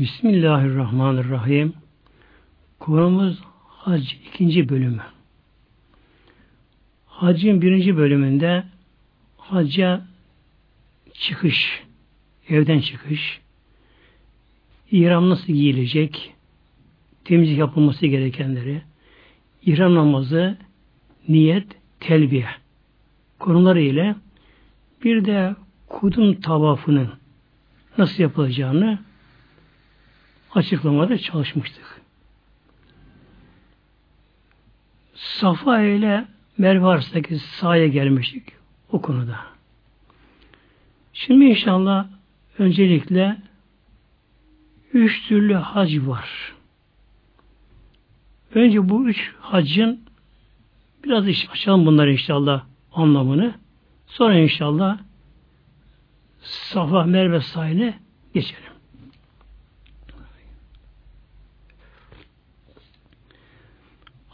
Bismillahirrahmanirrahim. Konumuz Hac ikinci bölümü. Hacın birinci bölümünde hacca çıkış, evden çıkış, İhram nasıl giyilecek, temizlik yapılması gerekenleri, İhram namazı, niyet, telbiye konuları ile bir de kudum tavafının nasıl yapılacağını açıklamada çalışmıştık. Safa ile Merve arasındaki sahaya gelmiştik o konuda. Şimdi inşallah öncelikle üç türlü hac var. Önce bu üç hacın biraz açalım bunları inşallah anlamını. Sonra inşallah Safa Merve sahiline geçelim.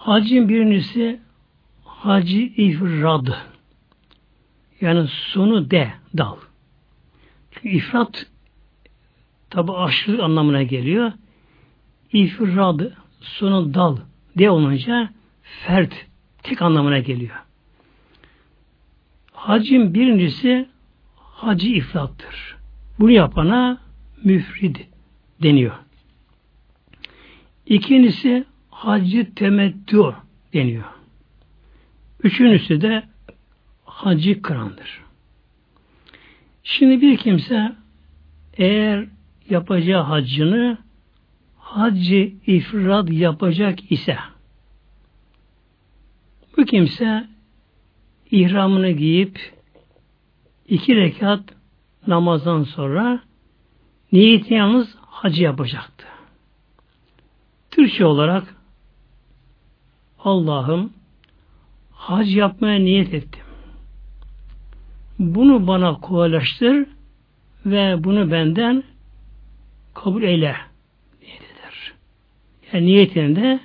Hacin birincisi Hacı ifrad. Yani sonu de, dal. Çünkü ifrat tabi aşırı anlamına geliyor. İfrad, sonu dal de olunca fert, tek anlamına geliyor. Hacin birincisi hacı ifrattır. Bunu yapana müfrid deniyor. İkincisi hacı temettü deniyor. Üçüncüsü de hacı kırandır. Şimdi bir kimse eğer yapacağı haccını hacı ifrad yapacak ise bu kimse ihramını giyip iki rekat namazdan sonra niyeti yalnız hacı yapacaktı. Türkçe olarak Allah'ım hac yapmaya niyet ettim. Bunu bana kolaylaştır ve bunu benden kabul eyle niyet eder. Yani niyetinde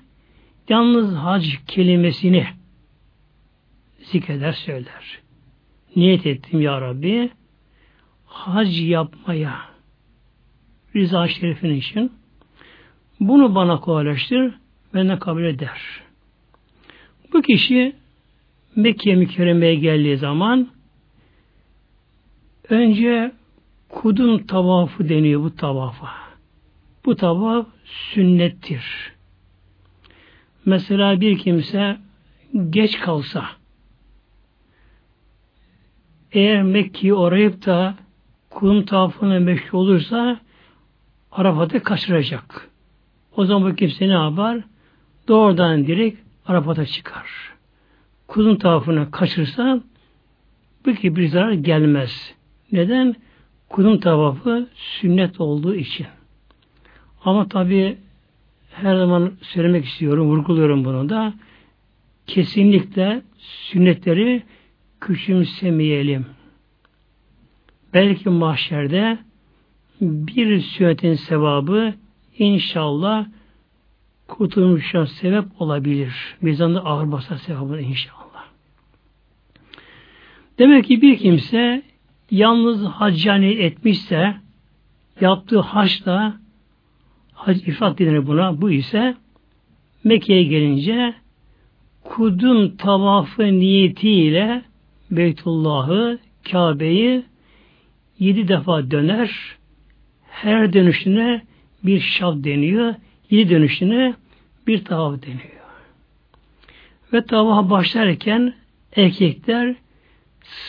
yalnız hac kelimesini zikreder söyler. Niyet ettim ya Rabbi hac yapmaya rıza şerifin için bunu bana kolaylaştır benden kabul eder. Bu kişi Mekke mükerremeye geldiği zaman önce kudum tavafı deniyor bu tavafa. Bu tavaf sünnettir. Mesela bir kimse geç kalsa eğer Mekke'yi orayıp da kudum tavafına meşgul olursa Arafat'ı kaçıracak. O zaman bu kimse ne yapar? Doğrudan direkt Arafat'a çıkar kuzun tavafını kaçırsa gibi bir zarar gelmez. Neden? Kuzun tavafı sünnet olduğu için. Ama tabi her zaman söylemek istiyorum, vurguluyorum bunu da kesinlikle sünnetleri küçümsemeyelim. Belki mahşerde bir sünnetin sevabı inşallah kurtulmuşa sebep olabilir. Mizanda ağır basar sevabı inşallah. Demek ki bir kimse yalnız haccani etmişse yaptığı haçla hac ifrat denir buna. Bu ise Mekke'ye gelince kudum tavafı niyetiyle Beytullah'ı, Kabe'yi yedi defa döner. Her dönüşüne bir şab deniyor. Yedi dönüşüne bir tavaf deniyor. Ve tavafa başlarken erkekler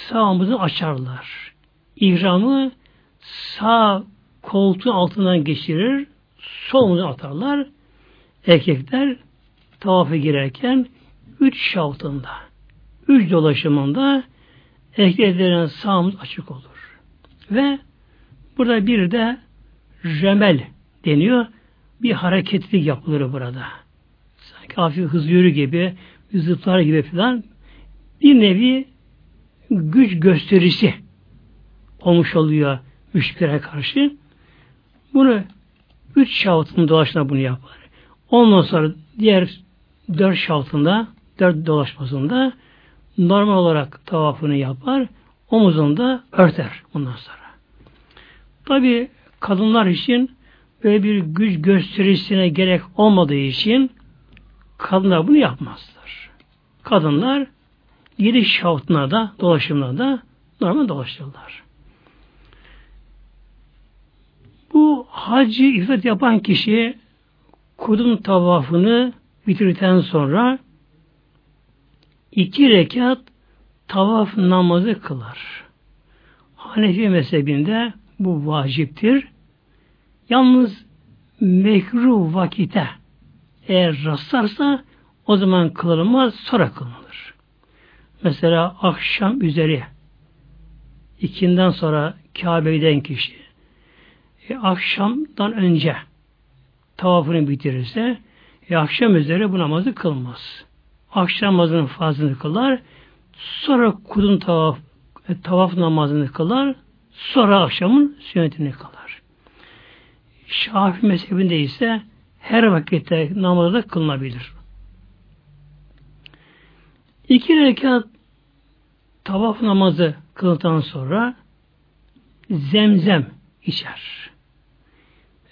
sağımızı açarlar. İhramı sağ koltuğun altından geçirir, solumuzu atarlar. Erkekler tavafa girerken üç şaftında, üç dolaşımında erkeklerin sağımız açık olur. Ve burada bir de remel deniyor. Bir hareketlik yapılır burada. Sanki hafif hız yürü gibi, zıplar gibi falan bir nevi güç gösterisi olmuş oluyor müşkilere karşı. Bunu üç şaftın dolaşına bunu yapar. Ondan sonra diğer dört şaftında, dört dolaşmasında normal olarak tavafını yapar. Omuzunda örter bundan sonra. Tabi kadınlar için böyle bir güç gösterisine gerek olmadığı için kadınlar bunu yapmazlar. Kadınlar yedi şaftına da dolaşımına da normal dolaşırlar. Bu hacı ifade yapan kişi kudum tavafını bitirdikten sonra iki rekat tavaf namazı kılar. Hanefi mezhebinde bu vaciptir. Yalnız mekruh vakite eğer rastlarsa o zaman kılınmaz, sonra kılınır. Mesela akşam üzeri ikinden sonra Kabe'den kişi e, akşamdan önce tavafını bitirirse e, akşam üzeri bu namazı kılmaz. Akşam namazının fazlını kılar sonra kudun tavaf e, tavaf namazını kılar sonra akşamın sünnetini kılar. Şafi mezhebinde ise her vakitte namazda kılınabilir. İki rekat tavaf namazı kıldıktan sonra zemzem içer.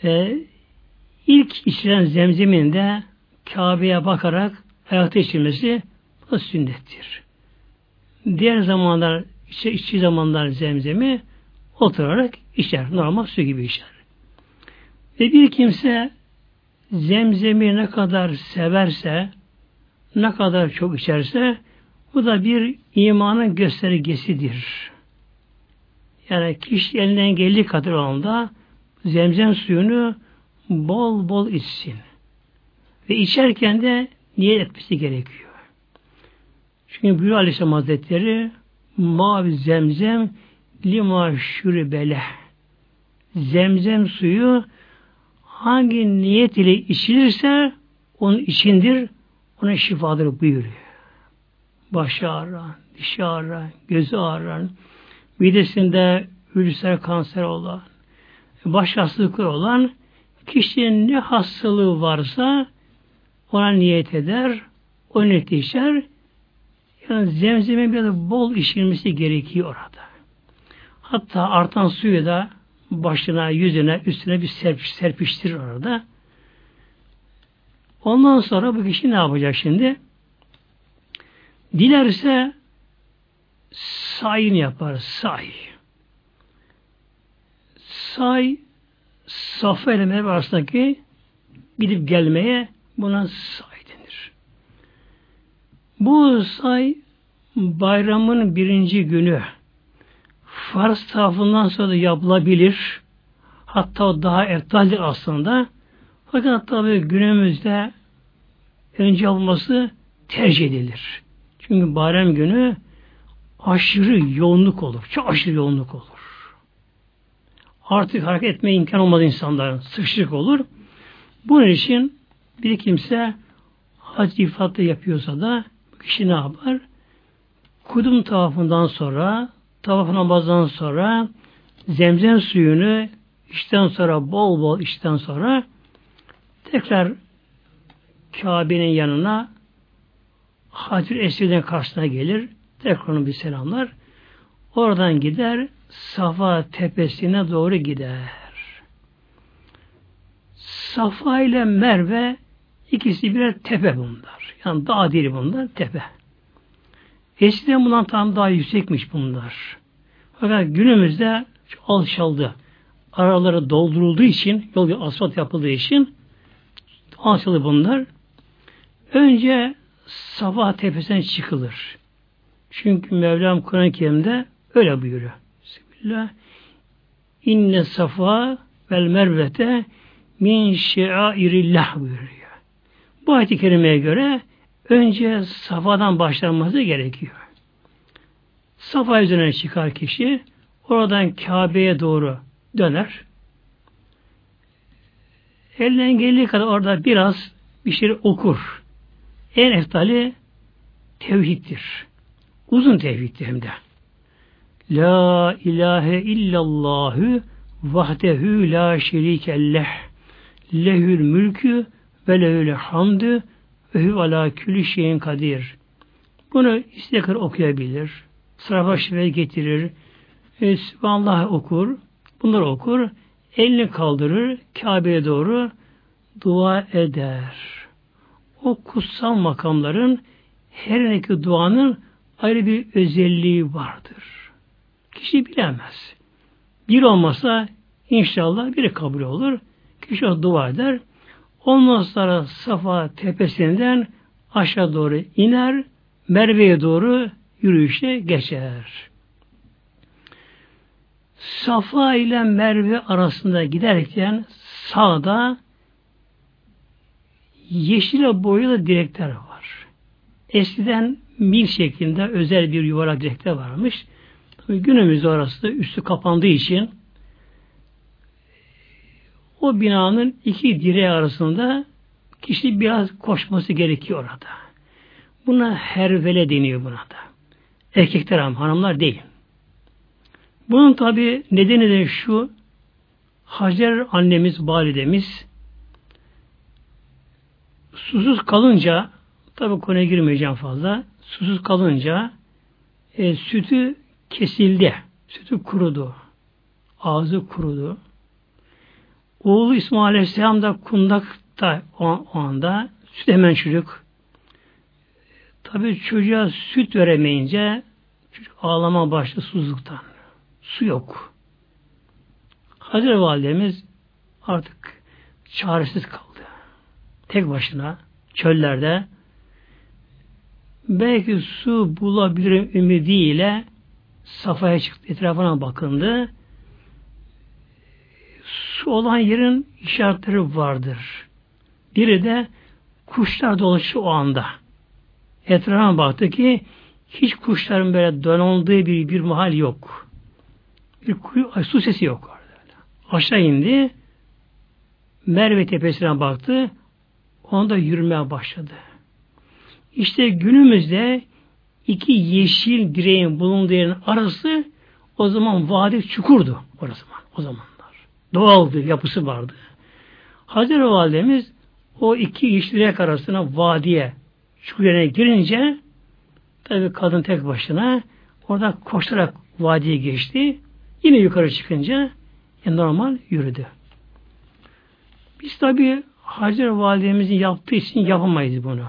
Ee, ilk içilen zemzemin de Kabe'ye bakarak hayata içilmesi bu sünnettir. Diğer zamanlar, içi zamanlar zemzemi oturarak içer. Normal su gibi içer. Ve bir kimse zemzemi ne kadar severse, ne kadar çok içerse, bu da bir imanın göstergesidir. Yani kişi elinden geldiği kadar olanda zemzem suyunu bol bol içsin. Ve içerken de niyet etmesi gerekiyor. Çünkü Buyur Aleyhisselam Hazretleri mavi zemzem lima şüribele zemzem suyu hangi niyet ile içilirse onun içindir, ona şifadır buyuruyor. Başı ağrıran, dişi ağrıran, gözü ağrıran, midesinde ülser kanser olan, baş hastalıkları olan kişinin ne hastalığı varsa ona niyet eder, o niyet içer. Yani zemzemin biraz bol içilmesi gerekiyor orada. Hatta artan suyu da başına, yüzüne, üstüne bir serp, serpiştirir orada. Ondan sonra bu kişi ne yapacak şimdi? Dilerse sayın yapar, say. Say, Safa ile Merve arasındaki gidip gelmeye buna say denir. Bu say bayramın birinci günü farz tarafından sonra da yapılabilir. Hatta daha eftaldir aslında. Fakat tabi günümüzde önce yapılması tercih edilir. Çünkü bayram günü aşırı yoğunluk olur. Çok aşırı yoğunluk olur. Artık hareket etmeye imkan olmaz insanların. Sıkışık olur. Bunun için bir kimse hac ifatı yapıyorsa da kişi ne yapar? Kudum tavafından sonra tavaf namazdan sonra zemzem suyunu işten sonra bol bol işten sonra tekrar Kabe'nin yanına Hacer Esved'in karşısına gelir. Tekrar bir selamlar. Oradan gider Safa tepesine doğru gider. Safa ile Merve ikisi birer tepe bunlar. Yani dağ değil bunlar, tepe. Eskiden bundan tam daha yüksekmiş bunlar. Fakat günümüzde alçaldı. Araları doldurulduğu için, yol asfalt yapıldığı için alçaldı bunlar. Önce Safa tepesine çıkılır. Çünkü Mevlam Kur'an-ı Kerim'de öyle buyuruyor. Bismillah. İnne safa vel mervete min şairillah buyuruyor. Bu ayet-i kerimeye göre önce Safa'dan başlanması gerekiyor. Safa üzerine çıkar kişi, oradan Kabe'ye doğru döner. Elinden geldiği kadar orada biraz bir şey okur. En eftali tevhiddir. Uzun tevhiddir hem de. La ilahe illallahü vahdehu la şerikelleh lehül mülkü ve lehül hamdü ve ala külü şeyin kadir. Bunu istekar okuyabilir. Sıra başına getirir. E, Sübhanallah okur. Bunları okur. elini kaldırır Kabe'ye doğru dua eder. O kutsal makamların her iki duanın ayrı bir özelliği vardır. Kişi bilemez. Bir olmasa inşallah biri kabul olur. Kişi o dua eder. Ondan sonra Safa tepesinden aşağı doğru iner, Merve'ye doğru yürüyüşe geçer. Safa ile Merve arasında giderken sağda yeşile boyalı direkler var. Eskiden mil şeklinde özel bir yuvarlak direkler varmış. Tabii günümüzde orası üstü kapandığı için o binanın iki direği arasında kişi biraz koşması gerekiyor orada. Buna hervele deniyor buna da. Erkekler ama hanımlar değil. Bunun tabi nedeni de şu Hacer annemiz, validemiz susuz kalınca tabi konuya girmeyeceğim fazla susuz kalınca e, sütü kesildi. Sütü kurudu. Ağzı kurudu. Oğlu İsmail Aleyhisselam da kundakta o, o anda süt hemen çocuk. Tabi çocuğa süt veremeyince çocuk ağlama başladı susuzluktan. Su yok. Hazreti Validemiz artık çaresiz kaldı. Tek başına çöllerde belki su bulabilirim ümidiyle safhaya çıktı. Etrafına bakındı su olan yerin işaretleri vardır. Biri de kuşlar dolaşıyor o anda. Etrafına baktı ki hiç kuşların böyle donandığı bir, bir mahal yok. Bir kuyu, su sesi yok orada. Aşağı indi. Merve tepesine baktı. Onda yürümeye başladı. İşte günümüzde iki yeşil direğin bulunduğu yerin arası o zaman vadi çukurdu o zaman. O zaman doğal bir yapısı vardı. Hazreti Validemiz o iki işlirek arasına vadiye çukuruna girince tabi kadın tek başına orada koşarak vadiye geçti. Yine yukarı çıkınca e, normal yürüdü. Biz tabi Hazreti Validemizin yaptığı için yapamayız bunu.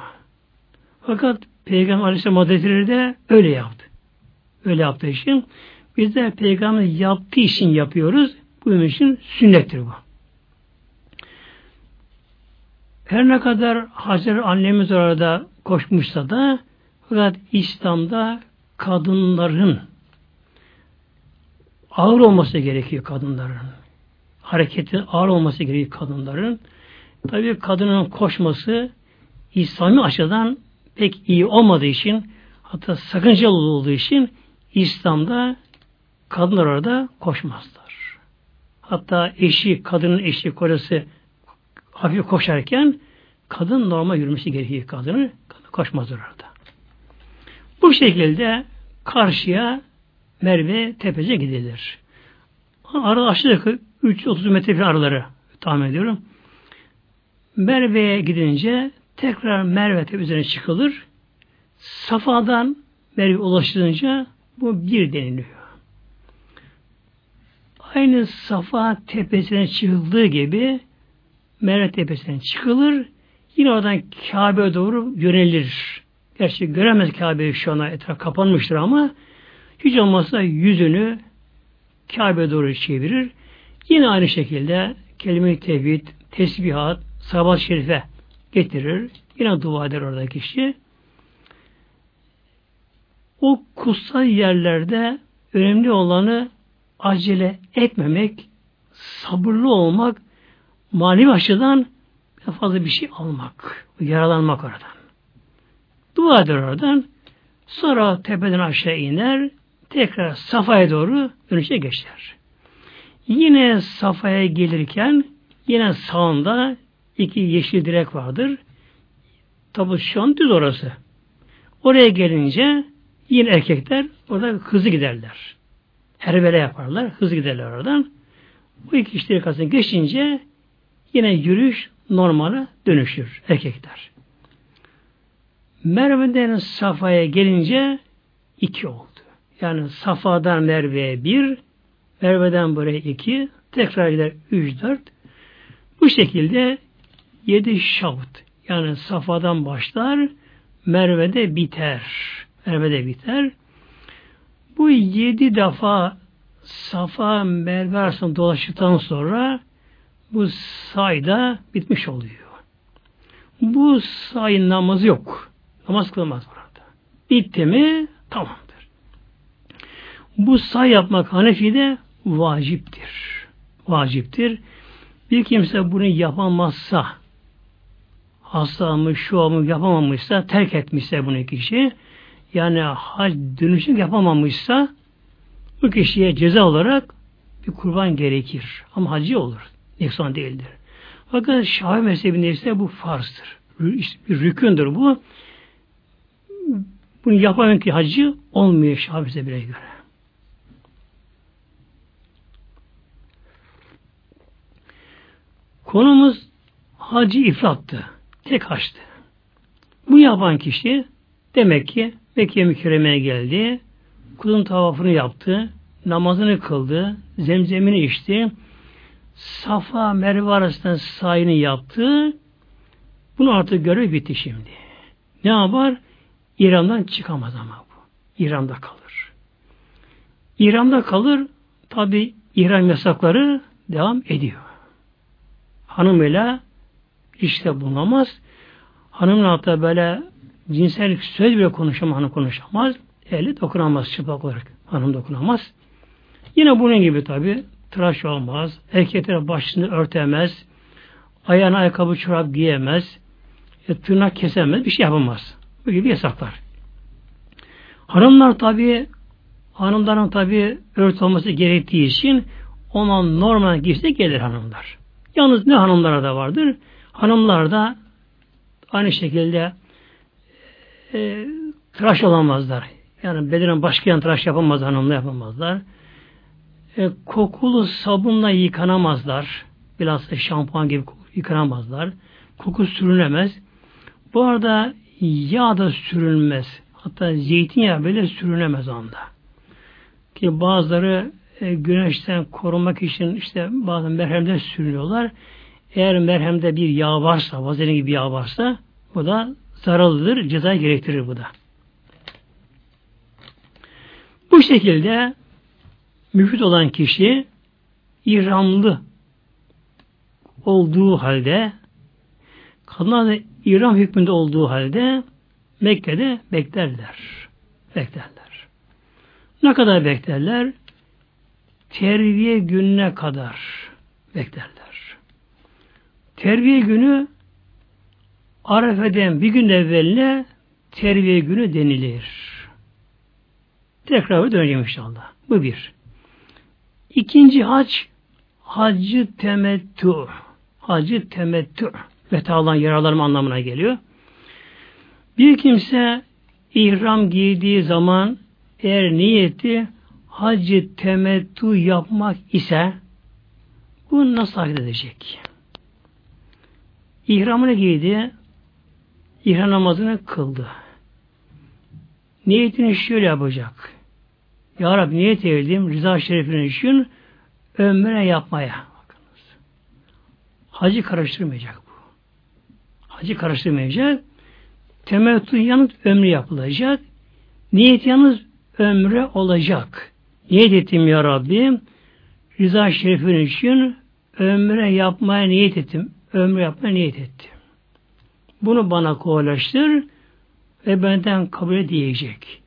Fakat Peygamber Aleyhisselam Hazretleri de öyle yaptı. Öyle yaptığı için biz de Peygamber yaptığı için yapıyoruz. Bu için sünnettir bu. Her ne kadar Hacer annemiz orada koşmuşsa da fakat İslam'da kadınların ağır olması gerekiyor kadınların. Hareketi ağır olması gerekiyor kadınların. Tabii kadının koşması İslami açıdan pek iyi olmadığı için hatta sakıncalı olduğu için İslam'da kadınlar orada koşmazlar. Hatta eşi, kadının eşi, kocası hafif koşarken kadın normal yürümesi gerekiyor kadını. Kadın koşmaz orada. Bu şekilde karşıya Merve tepece gidilir. Arada aşağı yukarı 330 metre bir araları tahmin ediyorum. Merve'ye gidince tekrar Merve tepesine çıkılır. Safa'dan Merve ulaşılınca bu bir deniliyor aynı Safa tepesine çıkıldığı gibi Merve tepesine çıkılır. Yine oradan Kabe'ye doğru yönelir. Gerçi göremez Kabe'yi şu ana etraf kapanmıştır ama hiç olmazsa yüzünü Kabe'ye doğru çevirir. Yine aynı şekilde kelime-i tevhid, tesbihat, sabat şerife getirir. Yine dua eder orada kişi. O kutsal yerlerde önemli olanı acele etmemek, sabırlı olmak, manevi açıdan fazla bir şey almak, yaralanmak oradan. Dua eder oradan, sonra tepeden aşağı iner, tekrar Safa'ya doğru dönüşe geçer. Yine Safa'ya gelirken yine sağında iki yeşil direk vardır. Tabi şu an düz orası. Oraya gelince yine erkekler orada hızlı giderler herbele yaparlar. Hızlı giderler oradan. Bu iki işleri arasında geçince yine yürüyüş normale dönüşür erkekler. Merve'den Safa'ya gelince iki oldu. Yani Safa'dan Merve'ye bir, Merve'den buraya iki, Tekrar gider 3 4. Bu şekilde 7 şavt yani Safa'dan başlar Merve'de biter. Merve'de biter. Bu yedi defa Safa Merve arasında dolaştıktan sonra bu sayda bitmiş oluyor. Bu say namazı yok. Namaz kılmaz burada. Bitti mi tamamdır. Bu say yapmak Hanefi'de vaciptir. Vaciptir. Bir kimse bunu yapamazsa hasta mı, şu mu yapamamışsa, terk etmişse bunu kişi, yani hac dönüşüm yapamamışsa bu kişiye ceza olarak bir kurban gerekir. Ama hacı olur. Nefsan değildir. Fakat Şafi mezhebinde ise bu farzdır. Bir rükündür bu. Bunu yapamayan ki hacı olmuyor Şafi mezhebine göre. Konumuz hacı ifrattı. Tek haçtı. Bu yapan kişi demek ki Mekke mükerremeye geldi. Kulun tavafını yaptı. Namazını kıldı. Zemzemini içti. Safa Merve arasında sayını yaptı. Bunu artık görev bitti şimdi. Ne yapar? İran'dan çıkamaz ama bu. İran'da kalır. İran'da kalır. Tabi İran yasakları devam ediyor. Hanımıyla işte bulunamaz. Hanımla hatta böyle cinsel söz bile konuşamaz, hanım konuşamaz. Eli dokunamaz çıplak olarak. Hanım dokunamaz. Yine bunun gibi tabi tıraş olmaz. Erkekler başını örtemez. Ayağına ayakkabı çorap giyemez. E, tırnak kesemez. Bir şey yapamaz. Bu gibi yasaklar. Hanımlar tabi hanımların tabi ört olması gerektiği için ona normal giysi gelir hanımlar. Yalnız ne hanımlara da vardır? Hanımlar da aynı şekilde e, tıraş olamazlar. Yani bedenen başka yan tıraş yapamaz, hanımla yapamazlar. E, kokulu sabunla yıkanamazlar. Bilhassa şampuan gibi yıkanamazlar. Koku sürünemez. Bu arada yağ da sürülmez. Hatta zeytinyağı bile sürünemez anda. Ki bazıları e, güneşten korumak için işte bazen merhemden sürüyorlar. Eğer merhemde bir yağ varsa, vazelin gibi yağ varsa bu da zararlıdır, ceza gerektirir bu da. Bu şekilde müfit olan kişi İramlı olduğu halde kadınlar da İram hükmünde olduğu halde Mekke'de beklerler. Beklerler. Ne kadar beklerler? Terbiye gününe kadar beklerler. Terbiye günü Arefe'den bir gün evveline terbiye günü denilir. Tekrar döneceğim inşallah. Bu bir. İkinci hac hacı temettü. Hacı temettü. Vetalan yaralarım anlamına geliyor. Bir kimse ihram giydiği zaman eğer niyeti hacı temettü yapmak ise bu nasıl hareket edecek? İhramını giydi, ihram namazını kıldı. Niyetini şöyle yapacak. Ya Rabbi niyet edildim rıza şerifinin için ömre yapmaya. Bakınız. Hacı karıştırmayacak bu. Hacı karıştırmayacak. Temettü yalnız ömrü yapılacak. Niyet yalnız ömre olacak. Niyet ettim ya Rabbi rıza şerifin için ömre yapmaya niyet ettim ömrü yapmaya niyet etti. Bunu bana kolaylaştır ve benden kabul diyecek.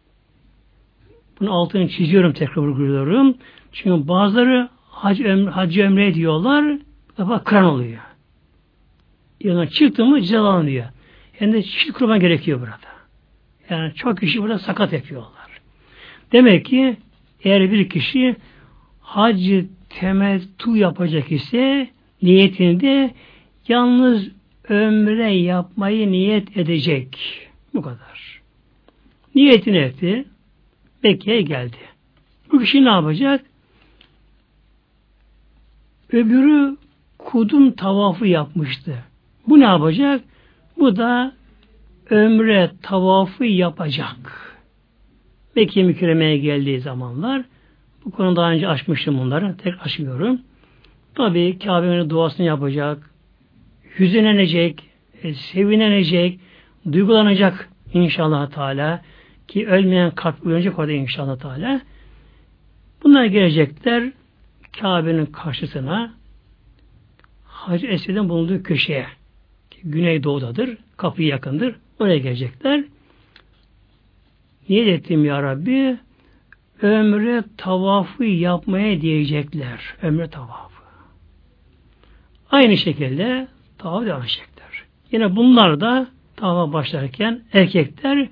Bunu altını çiziyorum tekrar vurguluyorum. Çünkü bazıları hac ömre, hacı ömre diyorlar. Defa kıran oluyor. Yani çıktı mı cezalanıyor. Yani de çift kurban gerekiyor burada. Yani çok kişi burada sakat yapıyorlar. Demek ki eğer bir kişi hacı temettü yapacak ise niyetinde Yalnız ömre yapmayı niyet edecek. Bu kadar. Niyetini etti. Mekke'ye geldi. Bu kişi ne yapacak? Öbürü kudum tavafı yapmıştı. Bu ne yapacak? Bu da ömre tavafı yapacak. Mekke mükerremeye geldiği zamanlar bu konuda daha önce açmıştım bunları. Tek açmıyorum. Tabi Kabe'nin duasını yapacak, hüzünlenecek, e, sevinenecek, duygulanacak inşallah Teala ki ölmeyen kalp uyanacak orada inşallah Teala. Bunlar gelecekler Kabe'nin karşısına Hacı Esed'in bulunduğu köşeye Güneydoğu'dadır. Kapı yakındır. Oraya gelecekler. Niyet ettim ya Rabbi ömre tavafı yapmaya diyecekler. Ömre tavafı. Aynı şekilde tavaf devam edecekler. Yine bunlar da tavafa başlarken erkekler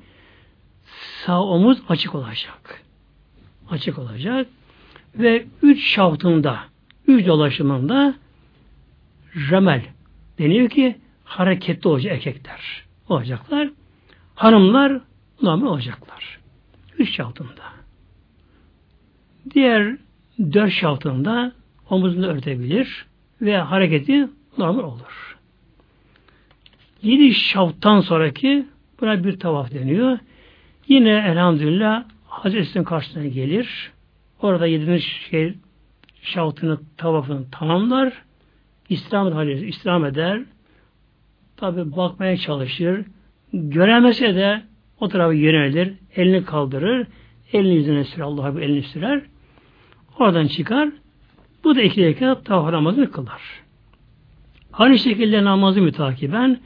sağ omuz açık olacak. Açık olacak. Ve üç şaftında, üç dolaşımında remel deniyor ki hareketli olacak erkekler olacaklar. Hanımlar normal olacaklar. Üç şaftında. Diğer dört şaftında omuzunu örtebilir ve hareketi normal olur. Yedi şafttan sonraki buna bir tavaf deniyor. Yine elhamdülillah Hazreti karşısına gelir. Orada yedinci şey, şaftını, tavafını tamamlar. İslam hali İslam eder. Tabi bakmaya çalışır. Göremese de o tarafa yönelir. Elini kaldırır. Elini yüzüne sürer. Allah'a bir elini sürer. Oradan çıkar. Bu da iki rekat tavaf namazını kılar. Aynı şekilde namazı mütakiben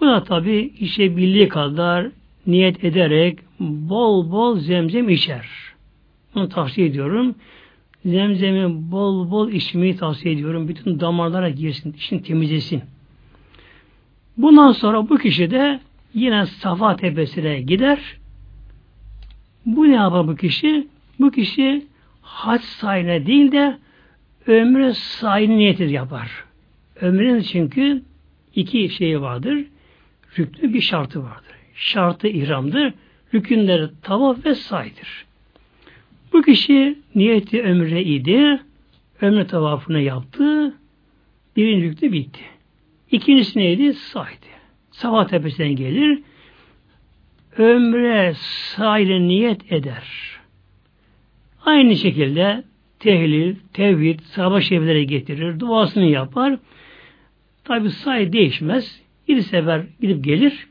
bu da tabi işe bildiği kadar niyet ederek bol bol zemzem içer. Bunu tavsiye ediyorum. Zemzemi bol bol içmeyi tavsiye ediyorum. Bütün damarlara girsin, işini temizlesin. Bundan sonra bu kişi de yine Safa tepesine gider. Bu ne yapar bu kişi? Bu kişi hac sayına değil de ömre sayını niyeti yapar. Ömrün çünkü iki şeyi vardır. Rüklü bir şartı vardır. Şartı ihramdır. Rükünleri tavaf ve saydır. Bu kişi niyeti ömre idi. Ömre tavafını yaptı. Birinci rüknü bitti. İkincisi neydi? Saydı. Sabah tepesinden gelir. Ömre sayla niyet eder. Aynı şekilde tehlil, tevhid, sabah şeriflere getirir, duasını yapar. Tabi say değişmez. Bir sefer gidip gelir.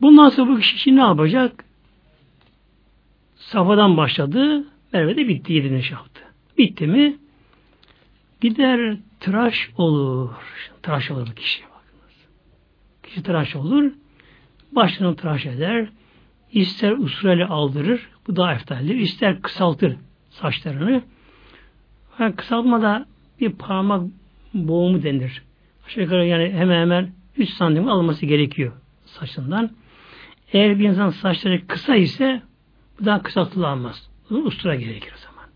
Bundan sonra bu kişi ne yapacak? Safadan başladı. Merve'de bitti yedinci yaptı. Bitti mi? Gider tıraş olur. Tıraş olur bu kişi. Bakınız. Kişi tıraş olur. Başını tıraş eder. İster usulele aldırır. Bu daha eftaldir. İster kısaltır saçlarını. Yani kısaltmada bir parmak boğumu denir. Aşağı yani hemen hemen 3 santim alınması gerekiyor saçından. Eğer bir insan saçları kısa ise bu daha kısaltılamaz. Ustura gerekir o zaman.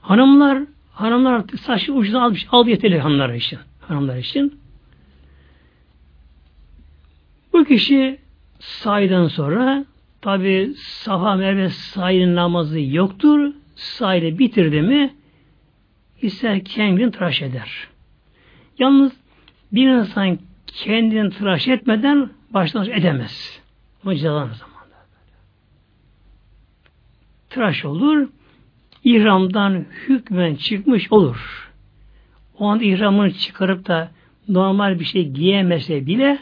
Hanımlar hanımlar saçı ucuna almış, al yeterli hanımlar için. Hanımlar için. Bu kişi saydan sonra tabi Safa Merve sayının namazı yoktur. Sayını bitirdi mi ister kendini tıraş eder. Yalnız bir insan kendini tıraş etmeden başlangıç edemez. Ama cezalanır zamanda. Tıraş olur, ihramdan hükmen çıkmış olur. O an ihramını çıkarıp da normal bir şey giyemese bile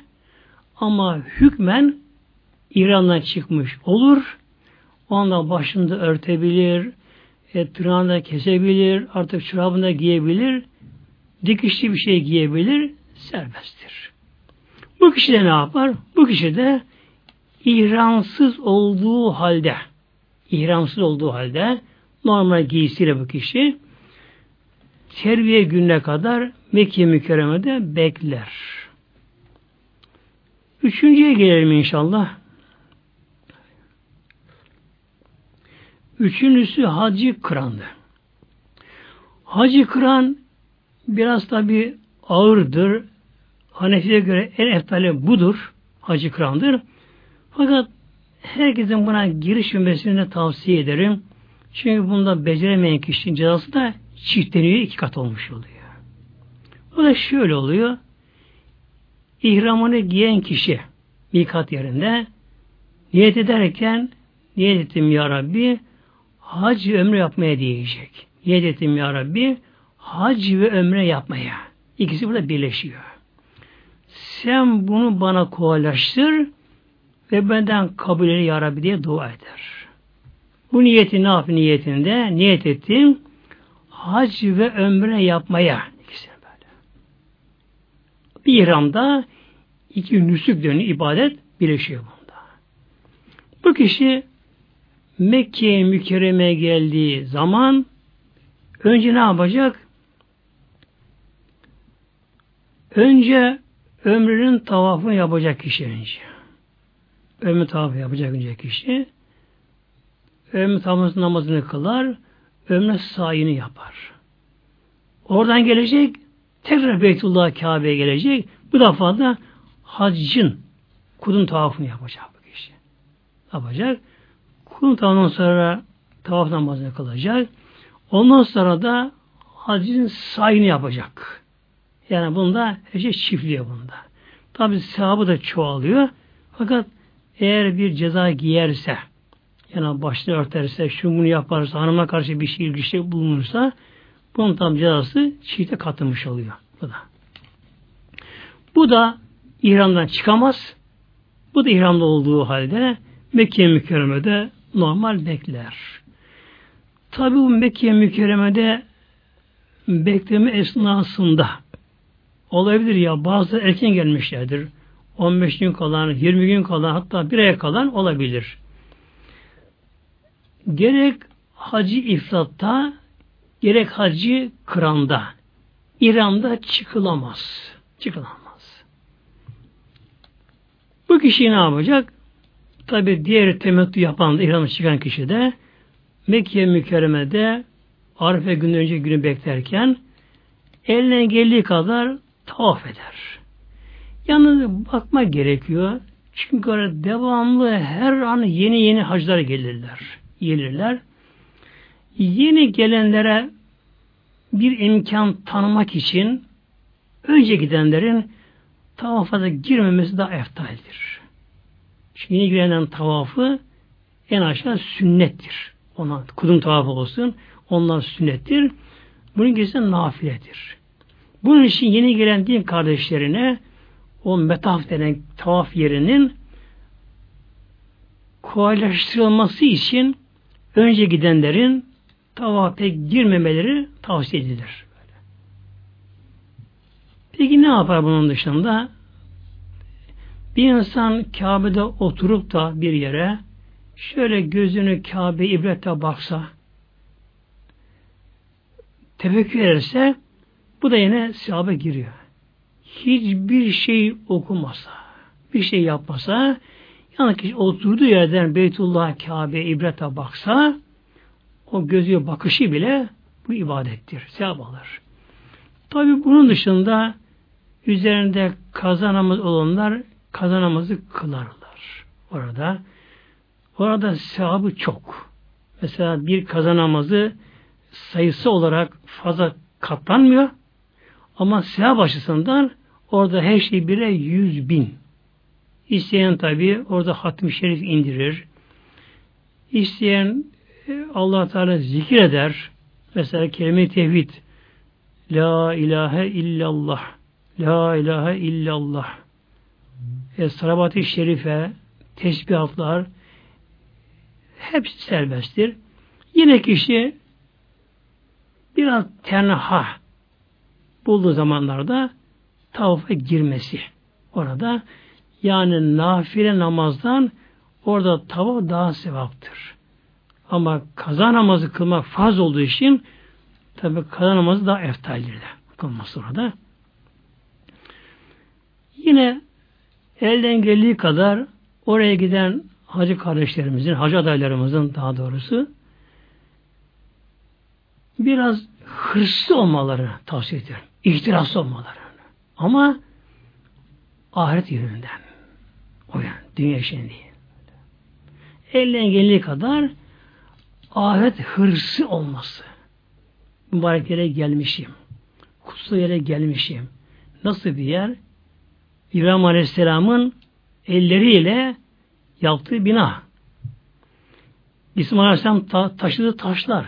ama hükmen ihramdan çıkmış olur. O anda başında örtebilir, e, tırnağını kesebilir, artık çorabını da giyebilir, dikişli bir şey giyebilir, serbesttir. Bu kişi de ne yapar? Bu kişi de ihramsız olduğu halde ihramsız olduğu halde normal giysiyle bu kişi terbiye gününe kadar Mekke mükerremede bekler. Üçüncüye gelelim inşallah. Üçüncüsü hacı kırandı. Hacı kıran biraz tabi ağırdır. Hanefi'ye göre en eftali budur. Hacı kırandır. Fakat herkesin buna girişmemesini tavsiye ederim. Çünkü bunda beceremeyen kişinin cezası da çiftleniyor, iki kat olmuş oluyor. Bu da şöyle oluyor. İhramını giyen kişi mikat yerinde niyet ederken niyet ettim ya Rabbi hac ömrü yapmaya diyecek. Niyet ettim ya Rabbi hac ve ömre yapmaya. İkisi burada birleşiyor. Sen bunu bana kolaylaştır ve benden kabul eyle ya Rabbi diye dua eder. Bu niyeti ne yap niyetinde? Niyet ettim. Hac ve ömre yapmaya. İkisi böyle. Bir İhramda iki nüsük dönü ibadet birleşiyor bunda. Bu kişi Mekke'ye mükerreme geldiği zaman önce ne yapacak? Önce ömrünün tavafını yapacak kişi önce. Ömrü tavafı yapacak önce kişi. Ömrü tavafı namazını kılar. Ömrü sayını yapar. Oradan gelecek tekrar Beytullah Kabe'ye gelecek. Bu defa da haccın kudun tavafını yapacak bu kişi. Yapacak. Kudun tavafından sonra tavaf namazını kılacak. Ondan sonra da haccın sayını yapacak. Yani bunda her şey çiftliyor bunda. Tabi sevabı da çoğalıyor. Fakat eğer bir ceza giyerse yani başını örterse, şunu yaparsa, hanıma karşı bir şey ilgisi bulunursa bunun tam cezası çiğte katılmış oluyor. Bu da. Bu da İhram'dan çıkamaz. Bu da İhram'da olduğu halde Mekke mükerremede normal bekler. Tabi bu Mekke mükerremede bekleme esnasında olabilir ya bazı erken gelmişlerdir. 15 gün kalan, 20 gün kalan hatta bir aya kalan olabilir. Gerek hacı ifratta gerek hacı kıranda İran'da çıkılamaz. Çıkılamaz. Bu kişi ne yapacak? Tabi diğer temettü yapan İran'a çıkan kişi de Mekke mükerremede Arife günü önce günü beklerken eline geldiği kadar tavaf eder. Yalnız bakma gerekiyor. Çünkü orada devamlı her an yeni yeni hacılar gelirler. Gelirler. Yeni gelenlere bir imkan tanımak için önce gidenlerin tavafa da girmemesi daha eftaldir. Çünkü yeni girenlerin tavafı en aşağı sünnettir. Ona kudum tavafı olsun. Onlar sünnettir. Bunun gerisi nafiledir. Bunun için yeni gelen din kardeşlerine o metaf denen tavaf yerinin kolaylaştırılması için önce gidenlerin tavafa girmemeleri tavsiye edilir. Peki ne yapar bunun dışında? Bir insan Kabe'de oturup da bir yere şöyle gözünü Kabe ibrete baksa tefekkür ederse bu da yine sahabe giriyor. Hiçbir şey okumasa, bir şey yapmasa, yani kişi oturduğu yerden Beytullah Kabe ibrete baksa, o gözü bakışı bile bu ibadettir. Sevap alır. Tabi bunun dışında üzerinde kazanamaz olanlar kazanamazı kılarlar. Orada orada sevabı çok. Mesela bir kazanamazı sayısı olarak fazla katlanmıyor. Ama sevap açısından orada her şey bire yüz bin. İsteyen tabi orada hatim şerif indirir. İsteyen e, allah Teala zikir eder. Mesela kelime-i tevhid. La ilahe illallah. La ilahe illallah. E, Salavat-ı şerife, tesbihatlar hepsi serbesttir. Yine kişi biraz tenha bulduğu zamanlarda tavafa girmesi orada yani nafile namazdan orada tavaf daha sevaptır. Ama kaza namazı kılmak farz olduğu için tabi kaza namazı daha eftaldir de kılması orada. Yine elden geldiği kadar oraya giden hacı kardeşlerimizin, hacı adaylarımızın daha doğrusu biraz hırslı olmaları tavsiye ederim. İhtiraslı olmaları. Ama ahiret yönünden. O yani dünya işini değil. Elden geldiği kadar ahiret hırsı olması. Mübarek yere gelmişim. Kutsal yere gelmişim. Nasıl bir yer? İbrahim Aleyhisselam'ın elleriyle yaptığı bina. İsmail Aleyhisselam ta taşıdığı taşlar.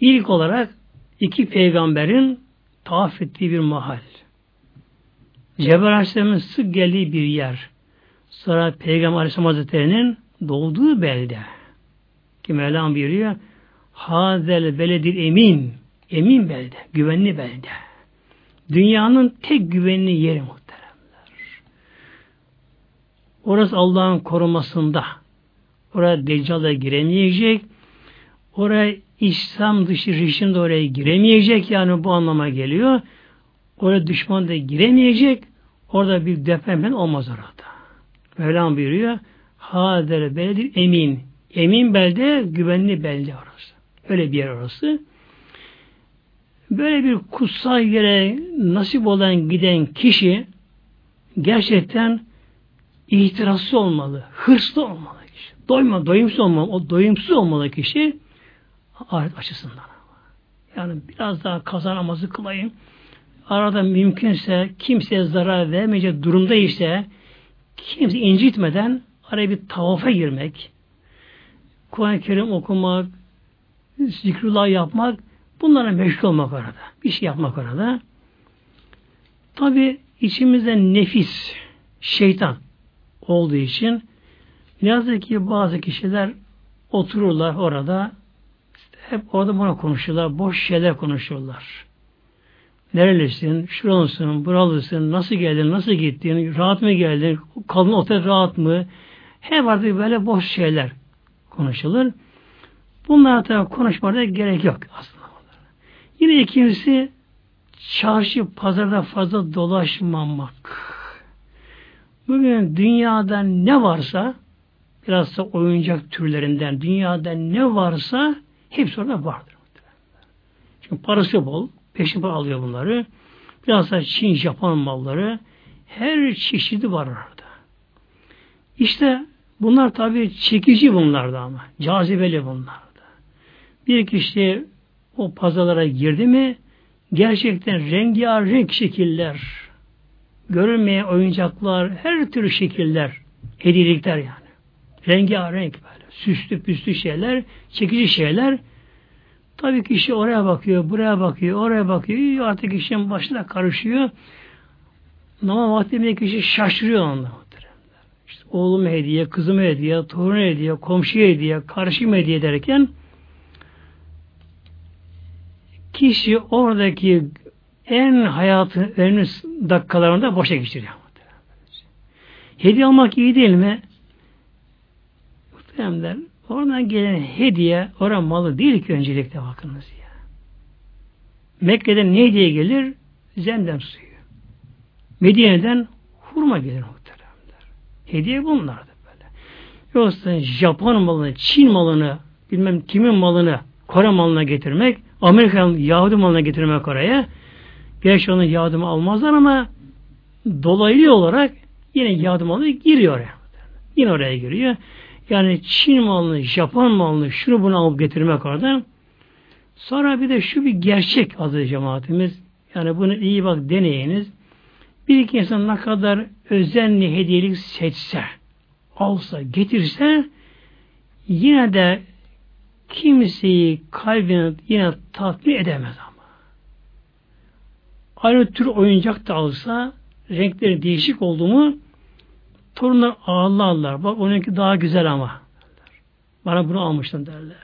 ilk olarak iki peygamberin tavaf ettiği bir mahal. Cebrail Aleyhisselam'ın sık geldiği bir yer. Sonra Peygamber Aleyhisselam Hazretleri'nin doğduğu belde. Ki Mevlam buyuruyor Hazel beledil emin emin belde, güvenli belde. Dünyanın tek güvenli yeri muhteremler. Orası Allah'ın korumasında. Oraya Deccal'a giremeyecek. Oraya İslam dışı rejim de oraya giremeyecek. Yani bu anlama geliyor. Oraya düşman da giremeyecek. Orada bir deprem olmaz orada. Mevlam buyuruyor. Hader beledir emin. Emin belde, güvenli belde orası. Öyle bir yer orası. Böyle bir kutsal yere nasip olan giden kişi gerçekten ihtiraslı olmalı, hırslı olmalı kişi. Doyma, doyumsuz olmalı. O doyumsuz olmalı kişi ahiret açısından. Yani biraz daha kaza namazı kılayım. Arada mümkünse kimseye zarar vermeyecek durumda ise kimse incitmeden araya bir tavafa girmek, Kur'an-ı Kerim okumak, zikrullah yapmak, bunlara meşgul olmak arada. Bir şey yapmak arada. Tabi içimizde nefis, şeytan olduğu için ne yazık ki bazı kişiler otururlar orada hep orada bana konuşuyorlar. Boş şeyler konuşuyorlar. Nerelisin? Şuralısın? Buralısın? Nasıl geldin? Nasıl gittin? Rahat mı geldin? Kalın otel rahat mı? Hep artık böyle boş şeyler konuşulur. Bunlara tabi konuşmada gerek yok aslında. Yine ikincisi çarşı pazarda fazla dolaşmamak. Bugün dünyada ne varsa biraz da oyuncak türlerinden dünyada ne varsa hepsi orada vardır. Çünkü parası bol, peşin para alıyor bunları. Biraz da Çin, Japon malları her çeşidi var orada. İşte bunlar tabii çekici bunlarda ama. Cazibeli bunlarda. Bir kişi o pazarlara girdi mi gerçekten rengarenk şekiller, görünmeyen oyuncaklar, her türlü şekiller, hediyelikler yani. Rengarenk süslü püslü şeyler, çekici şeyler. Tabii kişi oraya bakıyor, buraya bakıyor, oraya bakıyor. Artık kişinin başına karışıyor. Ama vaktinde kişi şaşırıyor onda. İşte oğlum hediye, kızım hediye, torun hediye, komşu hediye, karışım hediye derken kişi oradaki en hayatın önemli dakikalarında boşa geçiriyor. Hediye almak iyi değil mi? Muhtemelenler oradan gelen hediye oran malı değil ki öncelikle bakınız ya. Mekke'den ne hediye gelir? Zemzem suyu. Medine'den hurma gelir muhteremler. Hediye bunlardı böyle. Yoksa Japon malını, Çin malını, bilmem kimin malını Kore malına getirmek Amerikan Yahudi malına getirmek oraya. Gerçi onun Yahudi almazlar ama dolaylı olarak yine Yahudi malı giriyor oraya. Yine oraya giriyor. Yani Çin malını, Japon malını şunu bunu alıp getirmek orada. Sonra bir de şu bir gerçek adı cemaatimiz. Yani bunu iyi bak deneyiniz. Bir iki insan ne kadar özenli hediyelik seçse, alsa, getirse yine de kimseyi kalbine yine tatmin edemez ama. Aynı tür oyuncak da alsa renkleri değişik oldu mu torunlar ağlarlar. Bak onunki daha güzel ama. Bana bunu almıştın derler.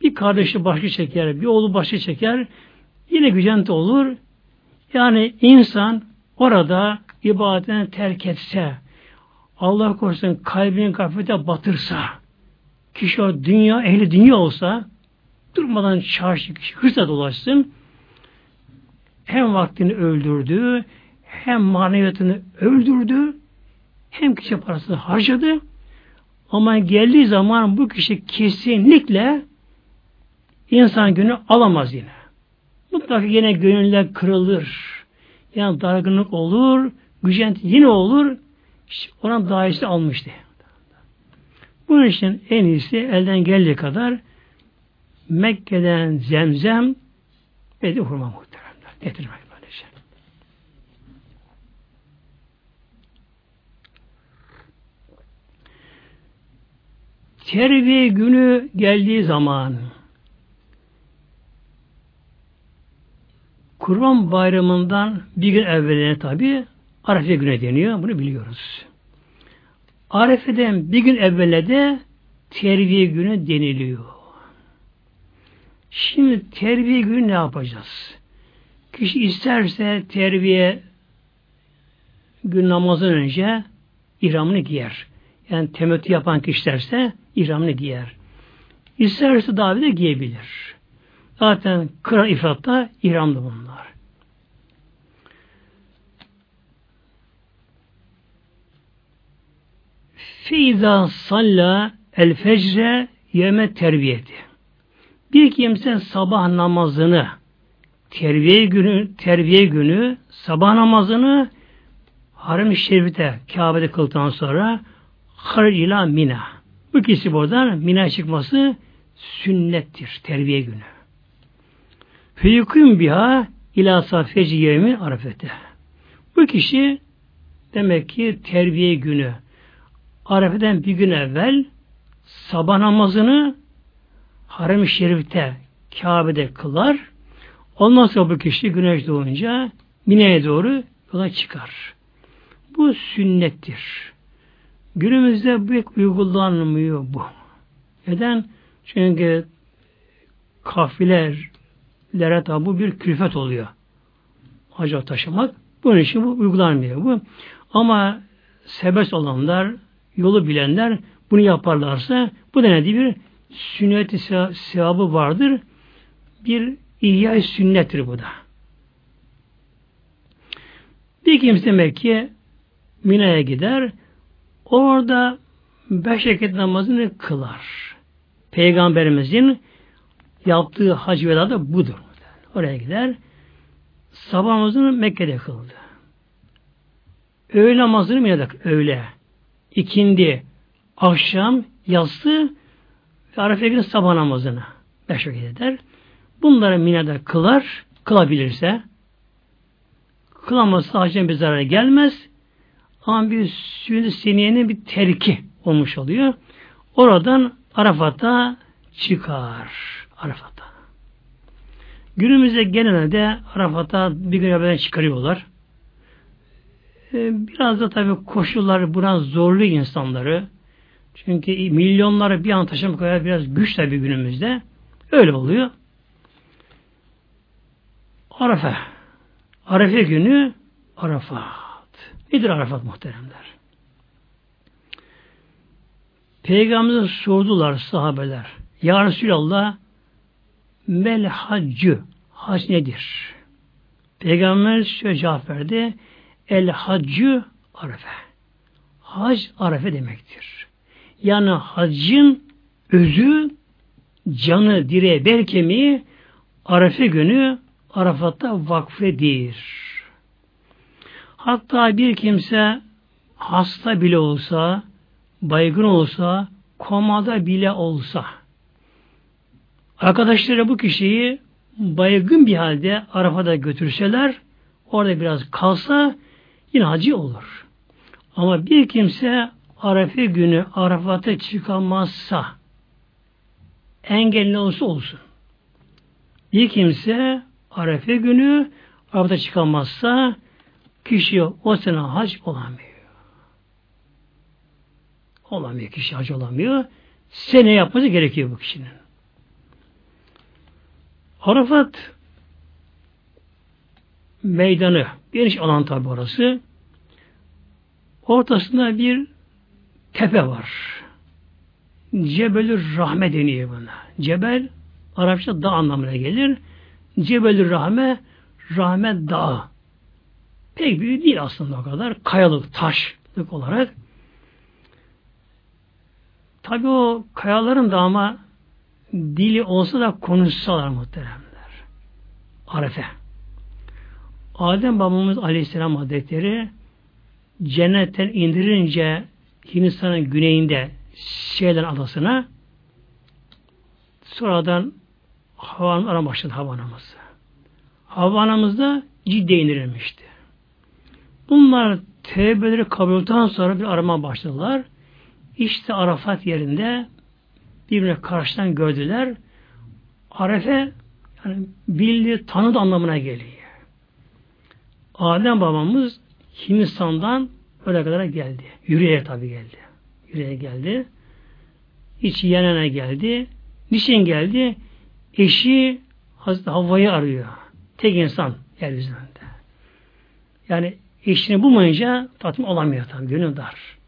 Bir kardeşi başı çeker, bir oğlu başı çeker. Yine gücenti olur. Yani insan orada ibadetini terk etse, Allah korusun kalbinin kafete batırsa, kişi o dünya, ehli dünya olsa durmadan çarşı kişi hırsla dolaşsın hem vaktini öldürdü hem maneviyatını öldürdü hem kişi parasını harcadı ama geldiği zaman bu kişi kesinlikle insan günü alamaz yine. Mutlaka yine gönüller kırılır. Yani dargınlık olur, gücent yine olur. İşte ona daha iyisi almıştı. Bunun için en iyisi elden geldiği kadar Mekke'den zemzem ve de hurma muhteremler. Getirmek böylece. Terbiye günü geldiği zaman Kurban bayramından bir gün evveline tabi Arefe güne deniyor. Bunu biliyoruz. Arefe'den bir gün evvele de terbiye günü deniliyor. Şimdi terbiye günü ne yapacağız? Kişi isterse terbiye gün namazın önce ihramını giyer. Yani temettü yapan kişi isterse ihramını giyer. İsterse daha de giyebilir. Zaten kıran ifratta ihramlı bunlar. Feyza salla el fecre yeme terbiyeti. Bir kimse sabah namazını terbiye günü terbiye günü sabah namazını Harim-i Şerif'te Kabe'de kıldıktan sonra har ila mina. Bu kişi buradan mina çıkması sünnettir terbiye günü. Feyuküm biha ila safeci yevmi arafete. Bu kişi demek ki terbiye günü Arafe'den bir gün evvel sabah namazını Harem-i Şerif'te Kabe'de kılar. Ondan sonra bu kişi güneş doğunca Mine'ye doğru yola çıkar. Bu sünnettir. Günümüzde pek uygulanmıyor bu. Neden? Çünkü kafilelere tabi bu bir külfet oluyor. Hacı taşımak. Bunun için bu uygulanmıyor bu. Ama serbest olanlar, yolu bilenler bunu yaparlarsa bu denedi bir sünnet-i sevabı vardır. Bir ihya sünnettir bu da. Bir kimse ki Mina'ya gider. Orada beş rekat namazını kılar. Peygamberimizin yaptığı hac veda da budur. Oraya gider. Sabah namazını Mekke'de kıldı. Öğle namazını Mina'da öğle. ikindi, akşam, yatsı ve Arefe günü sabah namazını beş vakit eder. Bunları Mina'da kılar, kılabilirse kılamazsa hacden bir zarar gelmez. Ama bir sünnet seniyenin bir terki olmuş oluyor. Oradan Arafat'a çıkar. Arafat'a. Günümüzde genelde Arafat'a bir gün evvelden çıkarıyorlar. Ee, biraz da tabii koşullar biraz zorlu insanları. Çünkü milyonları bir an taşımak kadar biraz güç tabii günümüzde. Öyle oluyor. Arafa. Arafa günü Arafa. Nedir Arafat muhteremler? Peygamber'e sordular sahabeler. Ya Resulallah mel haccı hac nedir? Peygamber şöyle cevap verdi. El haccı arefe. Hac arefe demektir. Yani haccın özü canı, direği, bel kemiği arefe günü Arafat'ta vakfedir. Hatta bir kimse hasta bile olsa, baygın olsa, komada bile olsa, arkadaşları bu kişiyi baygın bir halde Arafat'a götürseler, orada biraz kalsa yine hacı olur. Ama bir kimse Arafa günü Arafat'a çıkamazsa, engelli olsa olsun. Bir kimse Arafa günü Arafat'a çıkamazsa, kişi o sene hac olamıyor. Olamıyor kişi hac olamıyor. Sene yapması gerekiyor bu kişinin. Arafat meydanı, geniş alan tabi orası. Ortasında bir tepe var. Cebelü Rahme deniyor buna. Cebel Arapça dağ anlamına gelir. Cebelü Rahme Rahmet Dağı. Pek büyük değil aslında o kadar. Kayalık, taşlık olarak. Tabi o kayaların da ama dili olsa da konuşsalar muhteremler. Arefe. Adem babamız Aleyhisselam Hazretleri cennetten indirince Hindistan'ın güneyinde Şeyden adasına sonradan Havan ara başladı Havan anamız. Havan anamız da ciddi indirilmişti. Bunlar tevbeleri kabul sonra bir arama başladılar. İşte Arafat yerinde birbirine karşıdan gördüler. Arefe yani bildi, tanıdı anlamına geliyor. Adem babamız Hindistan'dan öyle kadar geldi. Yürüyerek tabi geldi. Yürüyerek geldi. İçi yanına geldi. Niçin geldi? Eşi Hazreti Havva'yı arıyor. Tek insan yeryüzünde. Yani eşini bulmayınca tatmin olamıyor tabi. Gönül dar.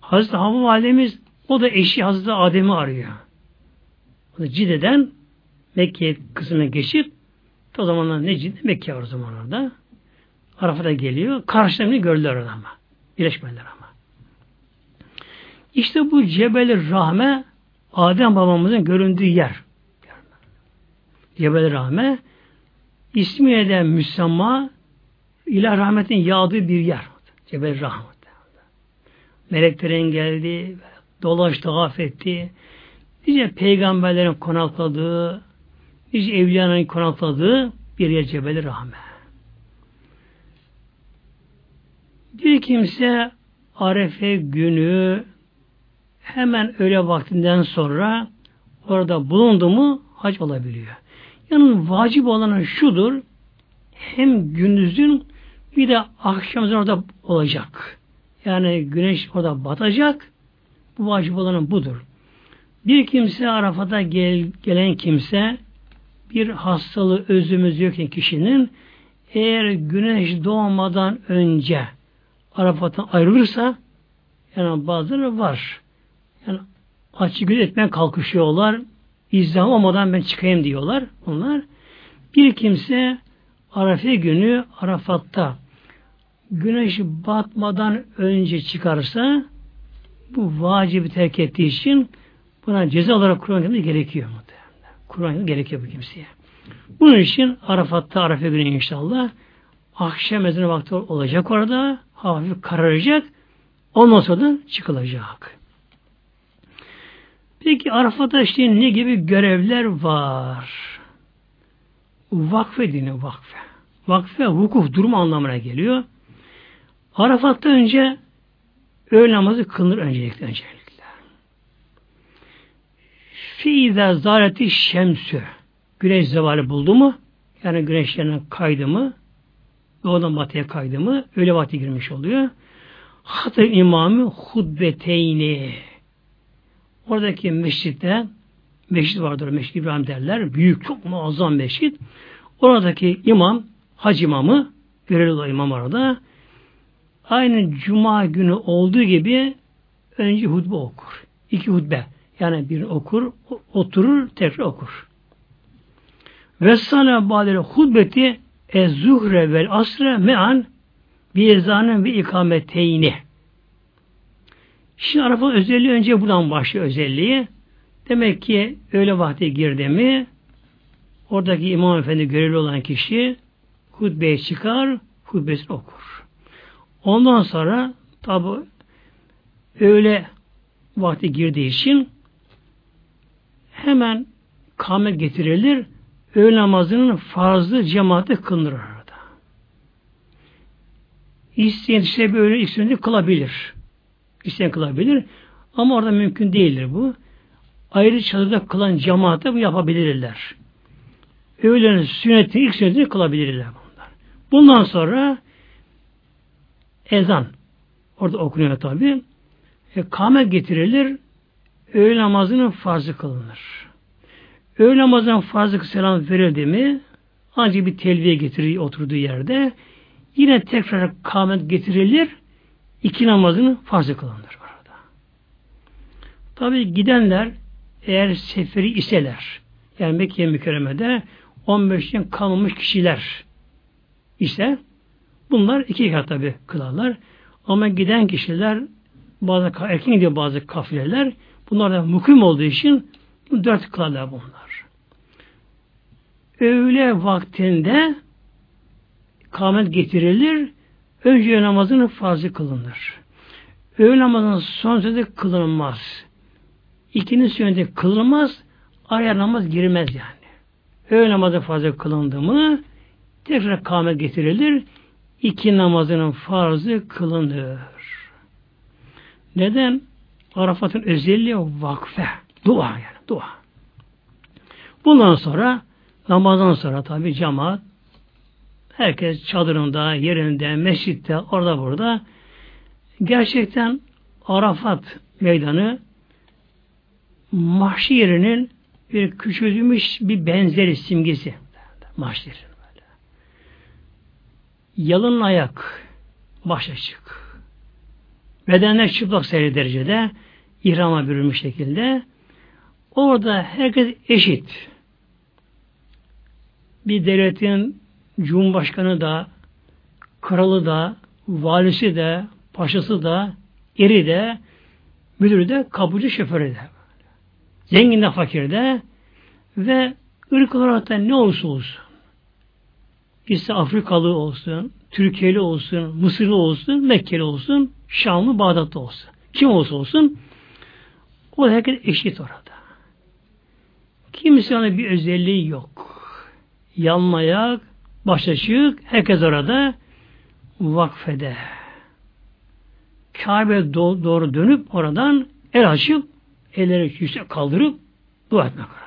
Hazreti Havva validemiz o da eşi Hazreti Adem'i arıyor. O da Cide'den Mekke kısmına geçip o zamanlar ne Cide? Mekke var o zamanlarda. Arafat'a geliyor. Karşılarını gördüler ama. Birleşmediler ama. İşte bu Cebel Rahme Adem babamızın göründüğü yer. Cebel Rahme ismiyle de müsemma ilah rahmetin yağdığı bir yer. Cebel Rahmet. Meleklerin geldi, dolaştı, affetti. Nice peygamberlerin konakladığı, nice evliyanın konakladığı bir yer Cebel Rahme. Bir kimse Arefe günü hemen öyle vaktinden sonra orada bulundu mu hac olabiliyor. Yani vacip olan şudur hem gündüzün bir de akşamın orada olacak. Yani güneş orada batacak. Bu vacip olanın budur. Bir kimse Arafat'a gel, gelen kimse bir hastalığı özümüz yokken kişinin eğer güneş doğmadan önce Arafat'tan ayrılırsa yani bazıları var. Yani açık göz etmeye kalkışıyorlar. İzdiham olmadan ben çıkayım diyorlar. Onlar. Bir kimse Arafa günü Arafat'ta güneş batmadan önce çıkarsa bu vacibi terk ettiği için buna ceza olarak Kur'an gerekiyor mu? Kur'an gerekiyor bu kimseye. Bunun için Arafat'ta Arafa günü inşallah akşam ezanı vakti olacak orada hafif kararacak ondan sonra da çıkılacak. Peki Arafat'ta işte ne gibi görevler var? Vakfe dini vakfe. Vakfe vukuf durum anlamına geliyor. Arafat'ta önce öğle namazı kılınır öncelikle öncelikle. Fiize zareti şemsü güneş zevali buldu mu yani güneş yerine kaydı mı doğudan batıya kaydı mı öyle vakti girmiş oluyor. Hatır imamı hutbeteyni oradaki meşritte meşrit vardır. Meşrit İbrahim derler. Büyük, çok muazzam meşrit. Oradaki imam, hac imamı, görevli olan imam orada aynı cuma günü olduğu gibi önce hutbe okur. İki hutbe. Yani bir okur, oturur, tekrar okur. Ve sana badere hutbeti e zuhre vel asre mean bir ezanen ve ikameteyni. Şimdi Arafa özelliği önce buradan başlıyor özelliği. Demek ki öyle vakti girdi mi oradaki imam efendi görevli olan kişi hutbeye çıkar, hutbesini okur. Ondan sonra tabi öyle vakti girdiği için hemen kamet getirilir. Öğle namazının farzı cemaate kılınır orada. İsteyen işte böyle ikisini kılabilir. İsteyen kılabilir. Ama orada mümkün değildir bu. Ayrı çadırda kılan cemaate bu yapabilirler. Öğlenin sünnetini, ilk sünnetini kılabilirler bunlar. Bundan sonra ezan orada okunuyor tabi. E, kamet getirilir. Öğle namazının farzı kılınır. Öğle namazının farzı selam verildi mi ancak bir telviye getirir oturduğu yerde yine tekrar kamet getirilir iki namazının farzı kılınır orada. Tabi gidenler eğer seferi iseler yani Mekke mükerremede 15 gün kalmamış kişiler ise bunlar iki kat tabi kılarlar. Ama giden kişiler bazı erken gidiyor bazı kafileler bunlar da mukim olduğu için dört kılarlar bunlar. Öğle vaktinde kamet getirilir önce namazının farzı kılınır. Öğle namazının son sözü kılınmaz. İkinin sünneti kılınmaz, araya namaz girmez yani. Öğle namazı farzı kılındı mı tekrar kâmet getirilir. İki namazının farzı kılınır. Neden? Arafat'ın özelliği vakfe. Dua yani. Dua. Bundan sonra namazdan sonra tabi cemaat Herkes çadırında, yerinde, mescitte, orada burada. Gerçekten Arafat meydanı mahşi bir küçülmüş bir benzeri simgesi. Mahşi. Yalın ayak, baş açık. Bedenler çıplak seyri derecede ihrama bürünmüş şekilde. Orada herkes eşit. Bir devletin cumhurbaşkanı da, kralı da, valisi de, paşası da, eri de, müdürü de, kapıcı şoförü de. Zengin de, fakir de ve ırk olarak da ne olursa olsun. İşte Afrikalı olsun, Türkiye'li olsun, Mısırlı olsun, Mekkeli olsun, Şamlı, Bağdatlı olsun. Kim olsa olsun o herkes eşit orada. Kimsenin bir özelliği yok. Yanmayak, baş açık, herkes orada vakfede. Kabe doğru dönüp oradan el açıp elleri yüksek kaldırıp dua etmek.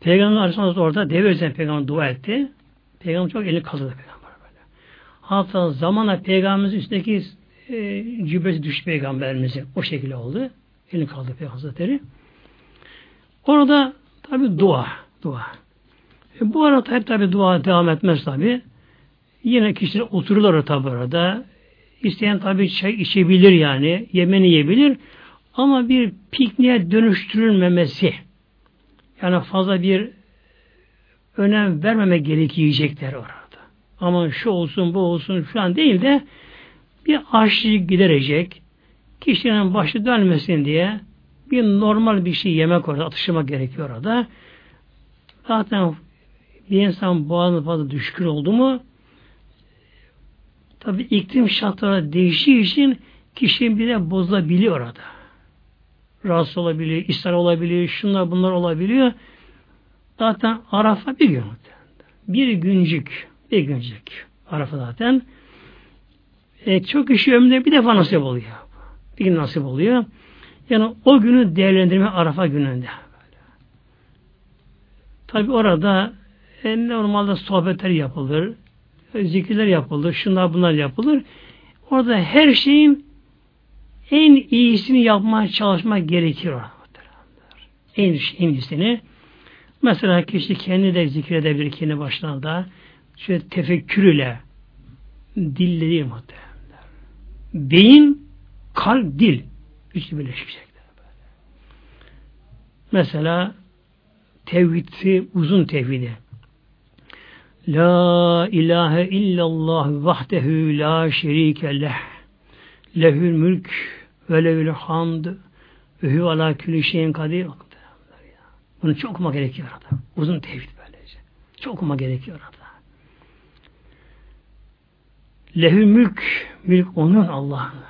Peygamber Aleyhisselam orada deve üzerine peygamber dua etti. Peygamber çok elini kaldırdı peygamber böyle. Hatta zamanla peygamberimizin üstündeki e, cübbesi düştü peygamberimizin. O şekilde oldu. Elini kaldırdı peygamber hazretleri. Orada tabi dua. Dua. E, bu arada hep tabi dua devam etmez tabi. Yine kişiler otururlar tabi orada. İsteyen tabi çay içebilir yani. Yemeni yiyebilir. Ama bir pikniğe dönüştürülmemesi yani fazla bir önem vermeme gerek yiyecekler orada. Ama şu olsun bu olsun şu an değil de bir açlık giderecek kişinin başı dönmesin diye bir normal bir şey yemek orada atıştırmak gerekiyor orada. Zaten bir insan boğazına fazla düşkün oldu mu tabi iklim şartları değiştiği için kişinin bir de bozulabiliyor orada. Rahatsız olabiliyor, ishal olabiliyor, şunlar bunlar olabiliyor. Zaten Arafa bir gün. Bir güncük. Bir güncük. Arafa zaten. E, çok kişi ömründe bir defa nasip oluyor. Bir gün nasip oluyor. Yani o günü değerlendirme Arafa gününde. Tabi orada e, normalde sohbetler yapılır, zikirler yapılır, şunlar bunlar yapılır. Orada her şeyin en iyisini yapmaya çalışmak gerekiyor. En, en iyisini. Mesela kişi kendi de zikredebilir kendi başına da. Şöyle tefekkür ile dille değil muhtemelen. Beyin, kalp, dil. Üçlü birleşecekler. Mesela tevhidi, uzun tevhidi. La ilahe illallah vahdehu la şerike leh. Lehül mülk ve lehül hamd ve hü ala külü şeyin kadir. Bunu çok okuma gerekiyor orada. Uzun tevhid böylece. Çok okuma gerekiyor orada. Lehü mülk, mülk onun Allah'ın.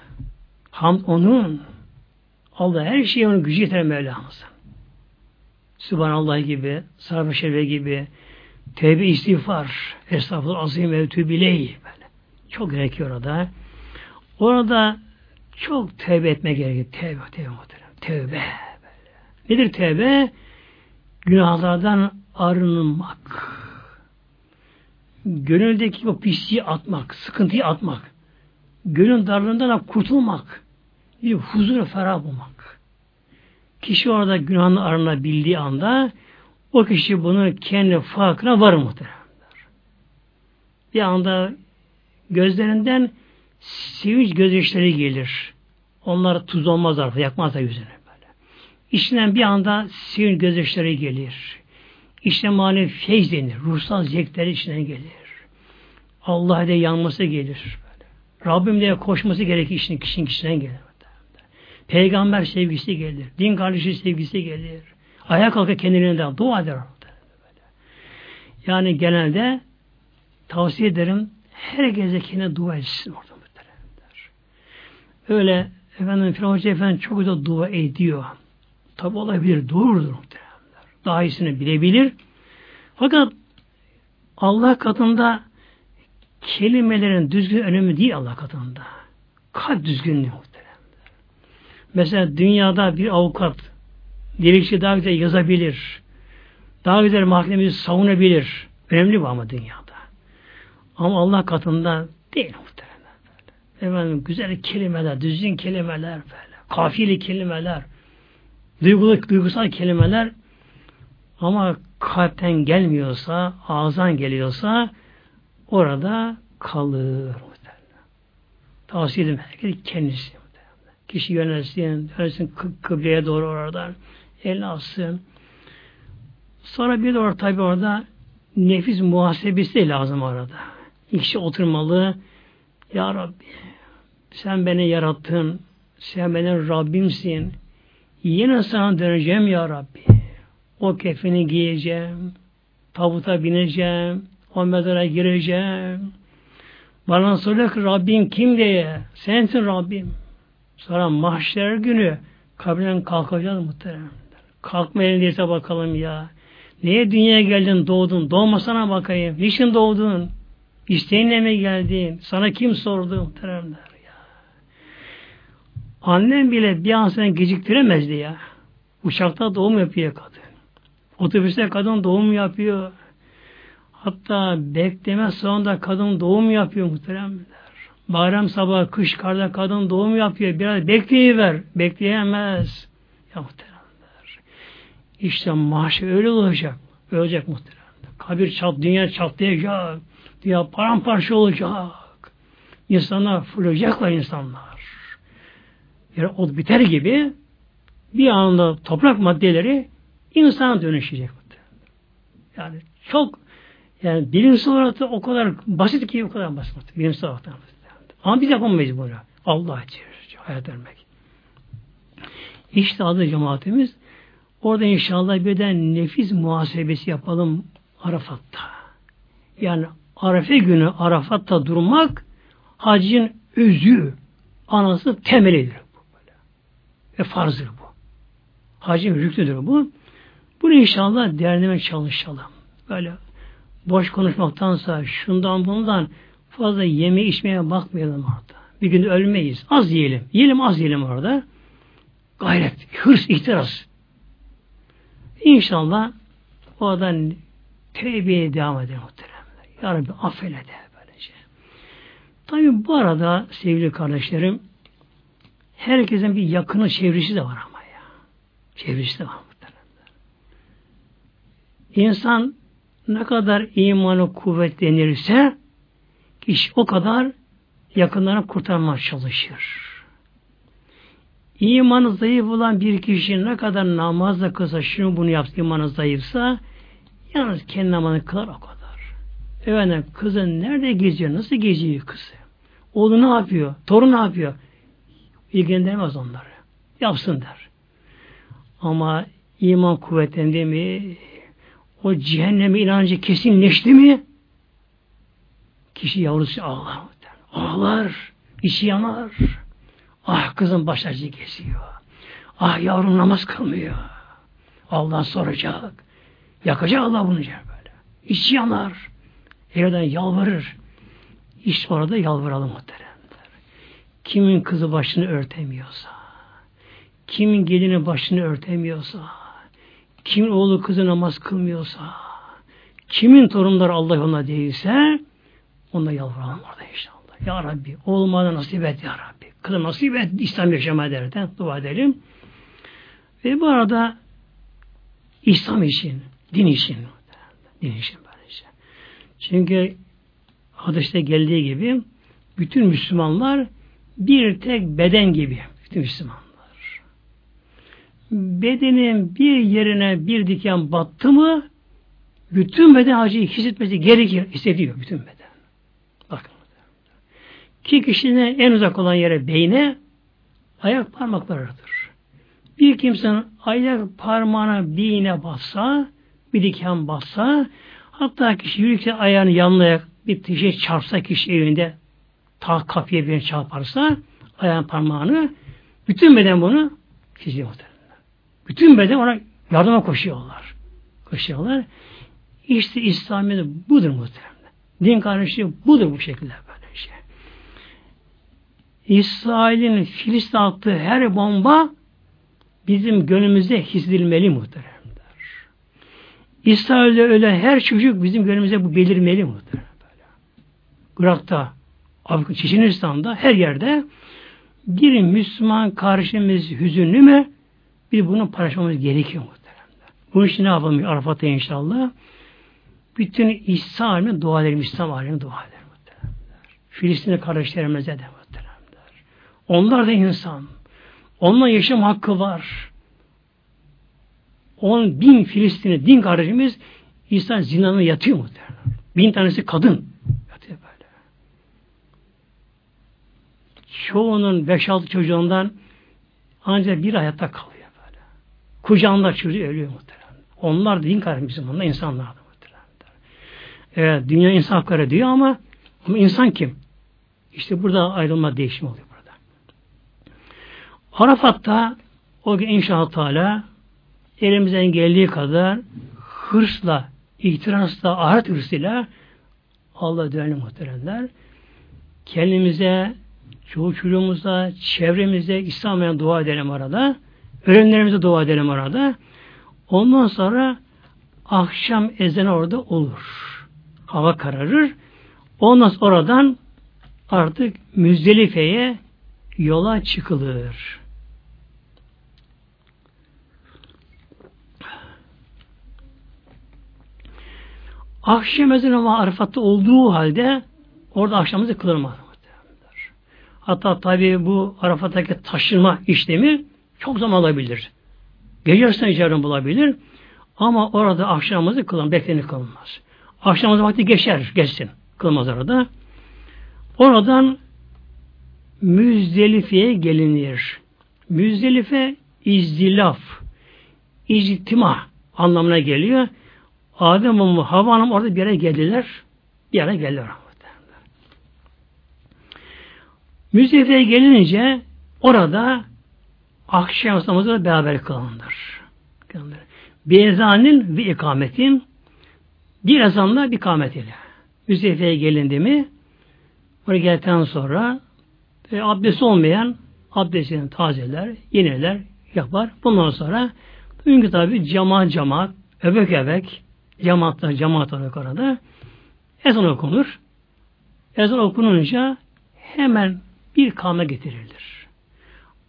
Hamd onun. Allah her şeyi onun gücü yeter Mevlamızın. Subhanallah gibi, sarf şerve gibi, tevbe istiğfar, estağfurullah azim ve tübiley böyle. Çok gerekiyor orada. Orada çok tevbe etme gerekiyor. Tevbe, tevbe muhterem. Tevbe. Böyle. Nedir tevbe? Günahlardan arınmak. Gönüldeki o pisliği atmak, sıkıntıyı atmak. Gönül darlığından kurtulmak. Bir huzur ferah bulmak. Kişi orada günahını arınabildiği anda o kişi bunu kendi farkına varır muhteremler. Bir anda gözlerinden sevinç gözyaşları gelir. Onlar tuz olmazlar, yakmazlar yüzüne böyle. İçinden bir anda sevinç gözyaşları gelir. İşte manevi feyz denir. Ruhsal zevkler içinden gelir. Allah ile yanması gelir. Böyle. Rabbim diye koşması gerekir kişinin, kişinin kişiden gelir. Peygamber sevgisi gelir. Din kardeşi sevgisi gelir. Ayağa kalkıp kendiliğinden dua eder. Yani genelde tavsiye ederim herkese kendine dua etsin orada. Öyle efendim Firavun Hoca Efendi çok güzel dua ediyor. Tabi olabilir, doğrudur muhteremler. Daha iyisini bilebilir. Fakat Allah katında kelimelerin düzgün önemi değil Allah katında. Kalp düzgünlüğü muhteremler. Mesela dünyada bir avukat dilekçe daha güzel yazabilir. Daha güzel mahkememizi savunabilir. Önemli bu ama dünyada. Ama Allah katında değil muhtemelen. Efendim güzel kelimeler, düzgün kelimeler böyle. Kafiyeli kelimeler, duygulu, duygusal kelimeler ama kalpten gelmiyorsa, ağızdan geliyorsa orada kalır. Tavsiye ederim herkes kendisi. Kişi yönelsin, yönelsin kıbleye doğru oradan. Elini alsın. Sonra bir de orada tabi orada nefis muhasebesi lazım orada. İkisi oturmalı. Ya Rabbi sen beni yarattın. Sen benim Rabbimsin. Yine sana döneceğim ya Rabbi. O kefeni giyeceğim. Tabuta bineceğim. O mezara gireceğim. Bana soruyor ki kim diye. Sensin Rabbim. Sonra mahşer günü kabrinden kalkacağız muhtemelen. Kalkma elindeyse bakalım ya. Neye dünyaya geldin, doğdun? Doğmasana bakayım. Niçin doğdun? İsteğinle mi geldin? Sana kim sordu muhteremler? Annem bile bir an seni geciktiremezdi ya. Uçakta doğum yapıyor kadın. Otobüste kadın doğum yapıyor. Hatta bekleme sonunda kadın doğum yapıyor muhteremler. Bayram sabahı, kış karda kadın doğum yapıyor. Biraz bekleyiver. Bekleyemez. Ya muhteremler. İşte maaşı öyle olacak. Ölecek muhteremler. Kabir çat, dünya çatlayacak. Dünya paramparça olacak. İnsanlar fırlayacaklar insanlar. Yani o biter gibi bir anda toprak maddeleri insana dönüşecek. Yani çok yani bilimsel olarak da o kadar basit ki o kadar basit. Bilimsel olarak da. Ama biz yapamayız bunu. Allah için hayat vermek. İşte adı cemaatimiz orada inşallah birden nefis muhasebesi yapalım Arafat'ta. Yani Arefe günü Arafat'ta durmak hacın özü, anası temelidir. Ve farzdır bu. Hacın rüknüdür bu. Bunu inşallah değerlemek çalışalım. Böyle boş konuşmaktansa şundan bundan fazla yeme içmeye bakmayalım orada. Bir gün ölmeyiz. Az yiyelim. Yiyelim az yiyelim orada. Gayret, hırs, ihtiras. İnşallah o adam tevbeye devam eder muhteremler. Ya Rabbi affeyle de böylece. Tabi bu arada sevgili kardeşlerim herkesin bir yakını çevresi de var ama ya. Çevresi de var muhteremler. İnsan ne kadar imanı kuvvetlenirse kişi o kadar yakınlarını kurtarmaya çalışır. İmanı zayıf olan bir kişi ne kadar namazla kılsa, şunu bunu yapsa, imanı zayıfsa, yalnız kendi namazını kılar o kadar. Efendim, kızın nerede geziyor, nasıl geziyor kızı? Oğlu ne yapıyor, torun ne yapıyor? İlgilendirmez onları. Yapsın der. Ama iman kuvvetlendi mi, o cehenneme inancı kesinleşti mi, kişi yavrusu ağlar. Ağlar, içi yanar. Ah kızım baş acı geziyor. Ah yavrum namaz kılmıyor. Allah soracak. Yakacak Allah bunu böyle. İçi yanar. Yerden yalvarır. İşte orada yalvaralım muhteremler. Kimin kızı başını örtemiyorsa, kimin gelini başını örtemiyorsa, kimin oğlu kızı namaz kılmıyorsa, kimin torunları Allah yoluna değilse, ona yalvaralım orada inşallah. Ya Rabbi, oğluma nasip et ya Rabbi kılı nasip et İslam yaşama derken dua edelim. Ve bu arada İslam için, din için, din için böylece. Çünkü hadiste geldiği gibi bütün Müslümanlar bir tek beden gibi. Bütün Müslümanlar. Bedenin bir yerine bir diken battı mı bütün beden acıyı hissetmesi gerekir, hissediyor bütün beden. Ki kişinin en uzak olan yere beyne ayak parmaklarıdır. Bir kimsenin ayak parmağına bir iğne bassa, bir diken bassa, hatta kişi yürürken ayağını yanlayarak bir şey çarpsa kişi evinde ta kapıya bir çarparsa ayağın parmağını bütün beden bunu çiziyor Bütün beden ona yardıma koşuyorlar. Koşuyorlar. İşte İslamiyet budur muhtemelen. Din kardeşliği budur bu şekilde. İsrail'in Filistin attığı her bomba bizim gönlümüzde hissedilmeli muhteremler. İsrail'de ölen her çocuk bizim gönlümüzde bu belirmeli muhterem. Böyle. Irak'ta, Afrika, Çeçenistan'da her yerde bir Müslüman kardeşimiz hüzünlü mü bir bunu paylaşmamız gerekiyor muhtemelen. Bu için ne yapalım Arafat'ta inşallah? Bütün İslam alemine dua edelim, İslam alemine dua edelim. Filistinli kardeşlerimize de muhtemelen. Onlar da insan. Onunla yaşam hakkı var. On bin Filistinli din kardeşimiz İsa zindanına yatıyor muhtemelen. Bin tanesi kadın. Yatıyor böyle. Çoğunun beş altı çocuğundan ancak bir hayatta kalıyor böyle. Kucağında çocuğu ölüyor muhtemelen. Onlar din kardeşimiz, onlar insanlar da muhtemelen. Evet, dünya insan hakları diyor ama ama insan kim? İşte burada ayrılma değişim oluyor burada. Arafat'ta o gün inşallah Teala elimizden geldiği kadar hırsla, ihtirasla, ahiret hırsıyla Allah değerli muhteremler kendimize, çocuğumuza, çevremize İslam'a dua edelim arada. Öğrenlerimize dua edelim arada. Ondan sonra akşam ezanı orada olur. Hava kararır. Ondan sonra oradan artık Müzdelife'ye yola çıkılır. Akşam ezanı Arafat'ta olduğu halde orada akşamımızı kılınmaz. Hatta tabi bu Arafat'taki taşınma işlemi çok zaman alabilir. Gece yarısına icabını bulabilir. Ama orada akşamımızı kılın, beklenir kılınmaz. Akşamımızı vakti geçer, geçsin. Kılmaz orada. Oradan Müzdelife'ye gelinir. Müzdelife izdilaf, ictima anlamına geliyor. Adem ve Havva orada bir yere geldiler. Bir yere geldiler. Müzdelife'ye gelince orada akşam namazı beraber kılınır. Bir ezanin ve ikametin bir ezanla bir ikamet ile. Müzdelife'ye gelindi mi oraya geldikten sonra e, abdest olmayan abdestini tazeler, yeniler, yapar. Bundan sonra bugünkü tabi cemaat cemaat, öbek öbek, cemaatler cemaat olarak orada ezan okunur. Ezan okununca hemen bir kame getirilir.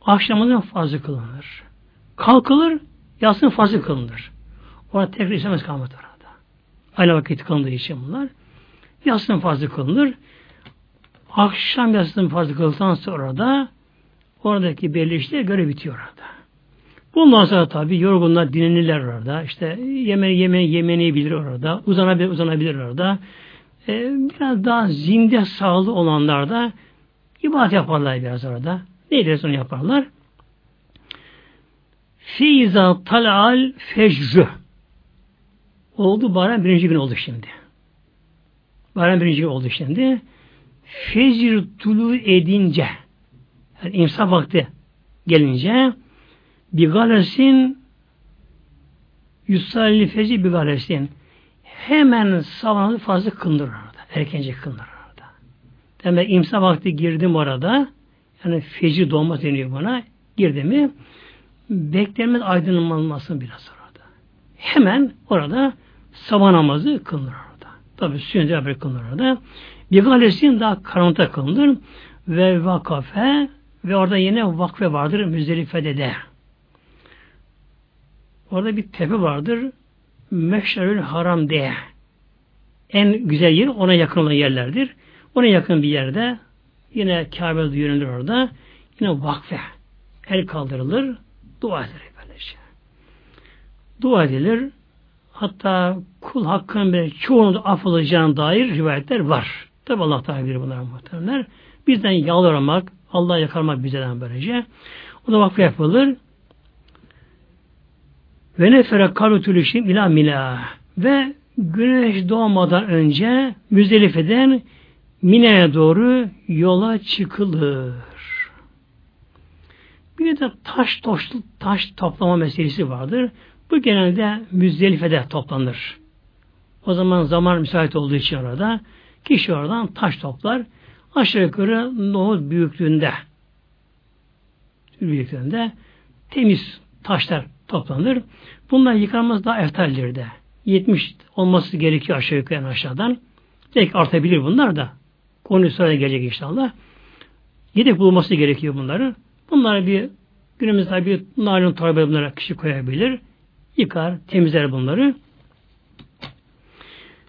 Akşamının fazla kılınır. Kalkılır, yatsın fazla kılınır. Orada tekrar istemez kâmet orada. Aynı vakit kılındığı için bunlar. Yatsın fazla kılınır. Akşam yatsın fazla kıldıktan sonra da oradaki belli işler göre bitiyor orada. Bundan sonra tabi yorgunlar dinlenirler orada. İşte yemeği yemeği yemeğini bilir orada. Uzanabilir uzanabilir orada. Ee, biraz daha zinde sağlığı olanlar da ibadet yaparlar biraz orada. Neydi onu yaparlar? Fiza talal fecrü oldu bayram birinci gün oldu şimdi. Bayram birinci gün oldu şimdi. Fecr tulu edince yani imsak vakti gelince bir galesin yusalli feci bir galesin hemen sabahı fazla orada. Erkence orada. Demek imsa vakti girdim orada yani fecir doğma deniyor bana. Girdi mi beklenmez aydınlanmasın biraz orada. Hemen orada sabah namazı kılınır orada. Tabi sünnet beraber kılınır orada. Bir galesin daha karanlıkta kılınır ve vakafe ve orada yine vakfe vardır Müzdelife'de de. Orada bir tepe vardır. Meşrerül Haram diye. En güzel yer ona yakın olan yerlerdir. Ona yakın bir yerde yine Kabe yönelir orada. Yine vakfe. El kaldırılır. Dua edilir böylece. Dua edilir. Hatta kul hakkının bir çoğunu da affolacağına dair rivayetler var. Tabi Allah Teala bilir bunlar muhtemelen. Bizden yalvarmak, Allah'a yakarmak bizden böylece. O da vakfe yapılır. Ve nefere kalutül işim ila mina. Ve güneş doğmadan önce Müzdelife'den Mine'ye doğru yola çıkılır. Bir de taş toş, taş toplama meselesi vardır. Bu genelde Müzdelife'de toplanır. O zaman zaman müsait olduğu için orada kişi oradan taş toplar. Aşağı yukarı nohut büyüklüğünde büyüklüğünde temiz taşlar toplanır. Bunlar yıkanması daha eftaldir de. 70 olması gerekiyor aşağı yukarı aşağıdan. Belki artabilir bunlar da. Konu sıraya gelecek inşallah. Yedek bulunması gerekiyor bunları. Bunları bir günümüzde bir naylon torba bunlara kişi koyabilir. Yıkar, temizler bunları.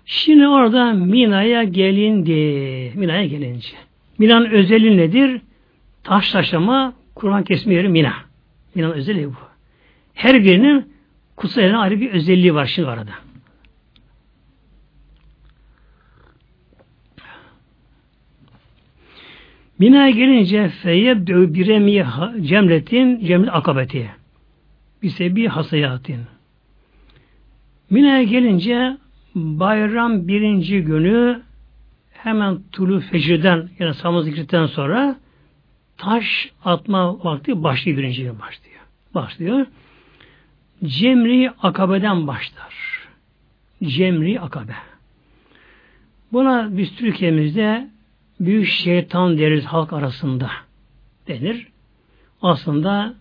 Şimdi orada Mina'ya gelindi. Mina'ya gelince. Mina'nın özelliği nedir? Taş taşlama, Kur'an kesme yeri Mina. Mina'nın özelliği bu. Her birinin kutsal ayrı bir özelliği var şimdi arada. Mina'ya gelince feyyebdü biremi cemretin cemret akabeti. Bisebi hasayatin. Mina'ya gelince bayram birinci günü hemen tulu fecirden yani samız zikretten sonra taş atma vakti başlıyor birinci gün başlıyor. Başlıyor. Cemri akabeden başlar. Cemri akabe. Buna biz Türkiye'mizde büyük şeytan deriz halk arasında denir. Aslında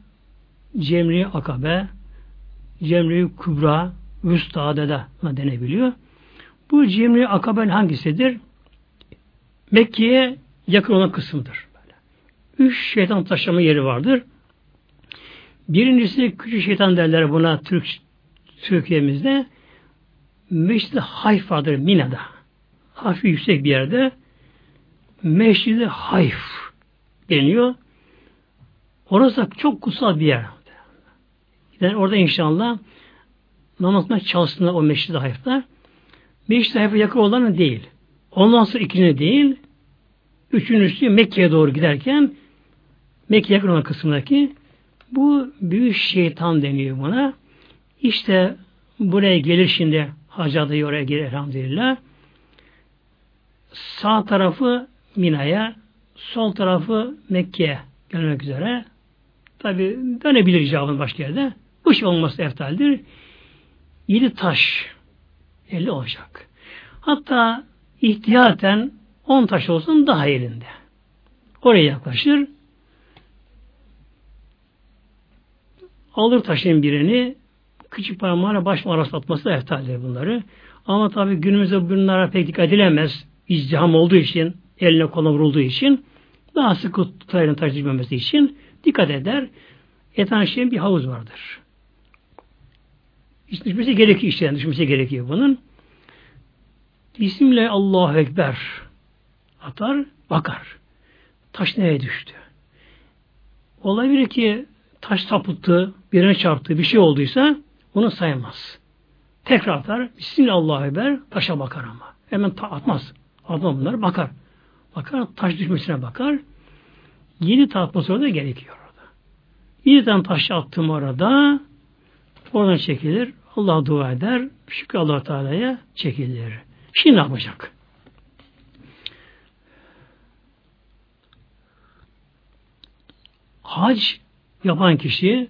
Cemri Akabe, Cemri Kubra, Vüsta'da da denebiliyor. Bu Cemri Akabe'nin hangisidir? Mekke'ye yakın olan kısımdır. Üç şeytan taşlama yeri vardır. Birincisi küçük şeytan derler buna Türk Türkiye'mizde. Meşrid-i Hayfa'dır Mina'da. Hafif yüksek bir yerde. Meşrid-i Hayf deniyor. Orası çok kutsal bir yer. Yani orada inşallah namazına çalışsınlar o Meşrid-i Hayf'ta. Meşrid-i Hayf'a yakın olanı değil. Ondan sonra ikinci değil. Üçüncüsü Mekke'ye doğru giderken Mekke'ye yakın olan kısmındaki bu büyük şeytan deniyor buna. İşte buraya gelir şimdi Hacı adayı oraya gelir elhamdülillah. Sağ tarafı Mina'ya, sol tarafı Mekke'ye gelmek üzere. Tabi dönebilir cevabın başka yerde. Bu şey olması eftaldir. Yedi taş elli olacak. Hatta ihtiyaten on taş olsun daha elinde. Oraya yaklaşır. Alır taşın birini küçük parmağıyla baş arası atması eftaldir bunları. Ama tabi günümüzde bunlara pek dikkat edilemez. İzdiham olduğu için, eline koluna vurulduğu için daha sıkı tutarını taşıyamamesi için dikkat eder. Etan bir havuz vardır. İşte düşmesi gerekiyor işte. Düşmesi gerekiyor bunun. Bismillah Allahu Ekber atar, bakar. Taş nereye düştü? Olabilir ki taş sapıttı, birine çarptı, bir şey olduysa onu sayamaz. Tekrar atar. Bismillah Allahu Ekber taşa bakar ama. Hemen atmaz. Atmaz bunları bakar. Bakar, taş düşmesine bakar. Yedi atması da gerekiyor orada. Yedi tane taş attım orada. Oradan çekilir. Allah dua eder. Şükür allah Teala'ya çekilir. Şimdi ne yapacak? Hac yapan kişi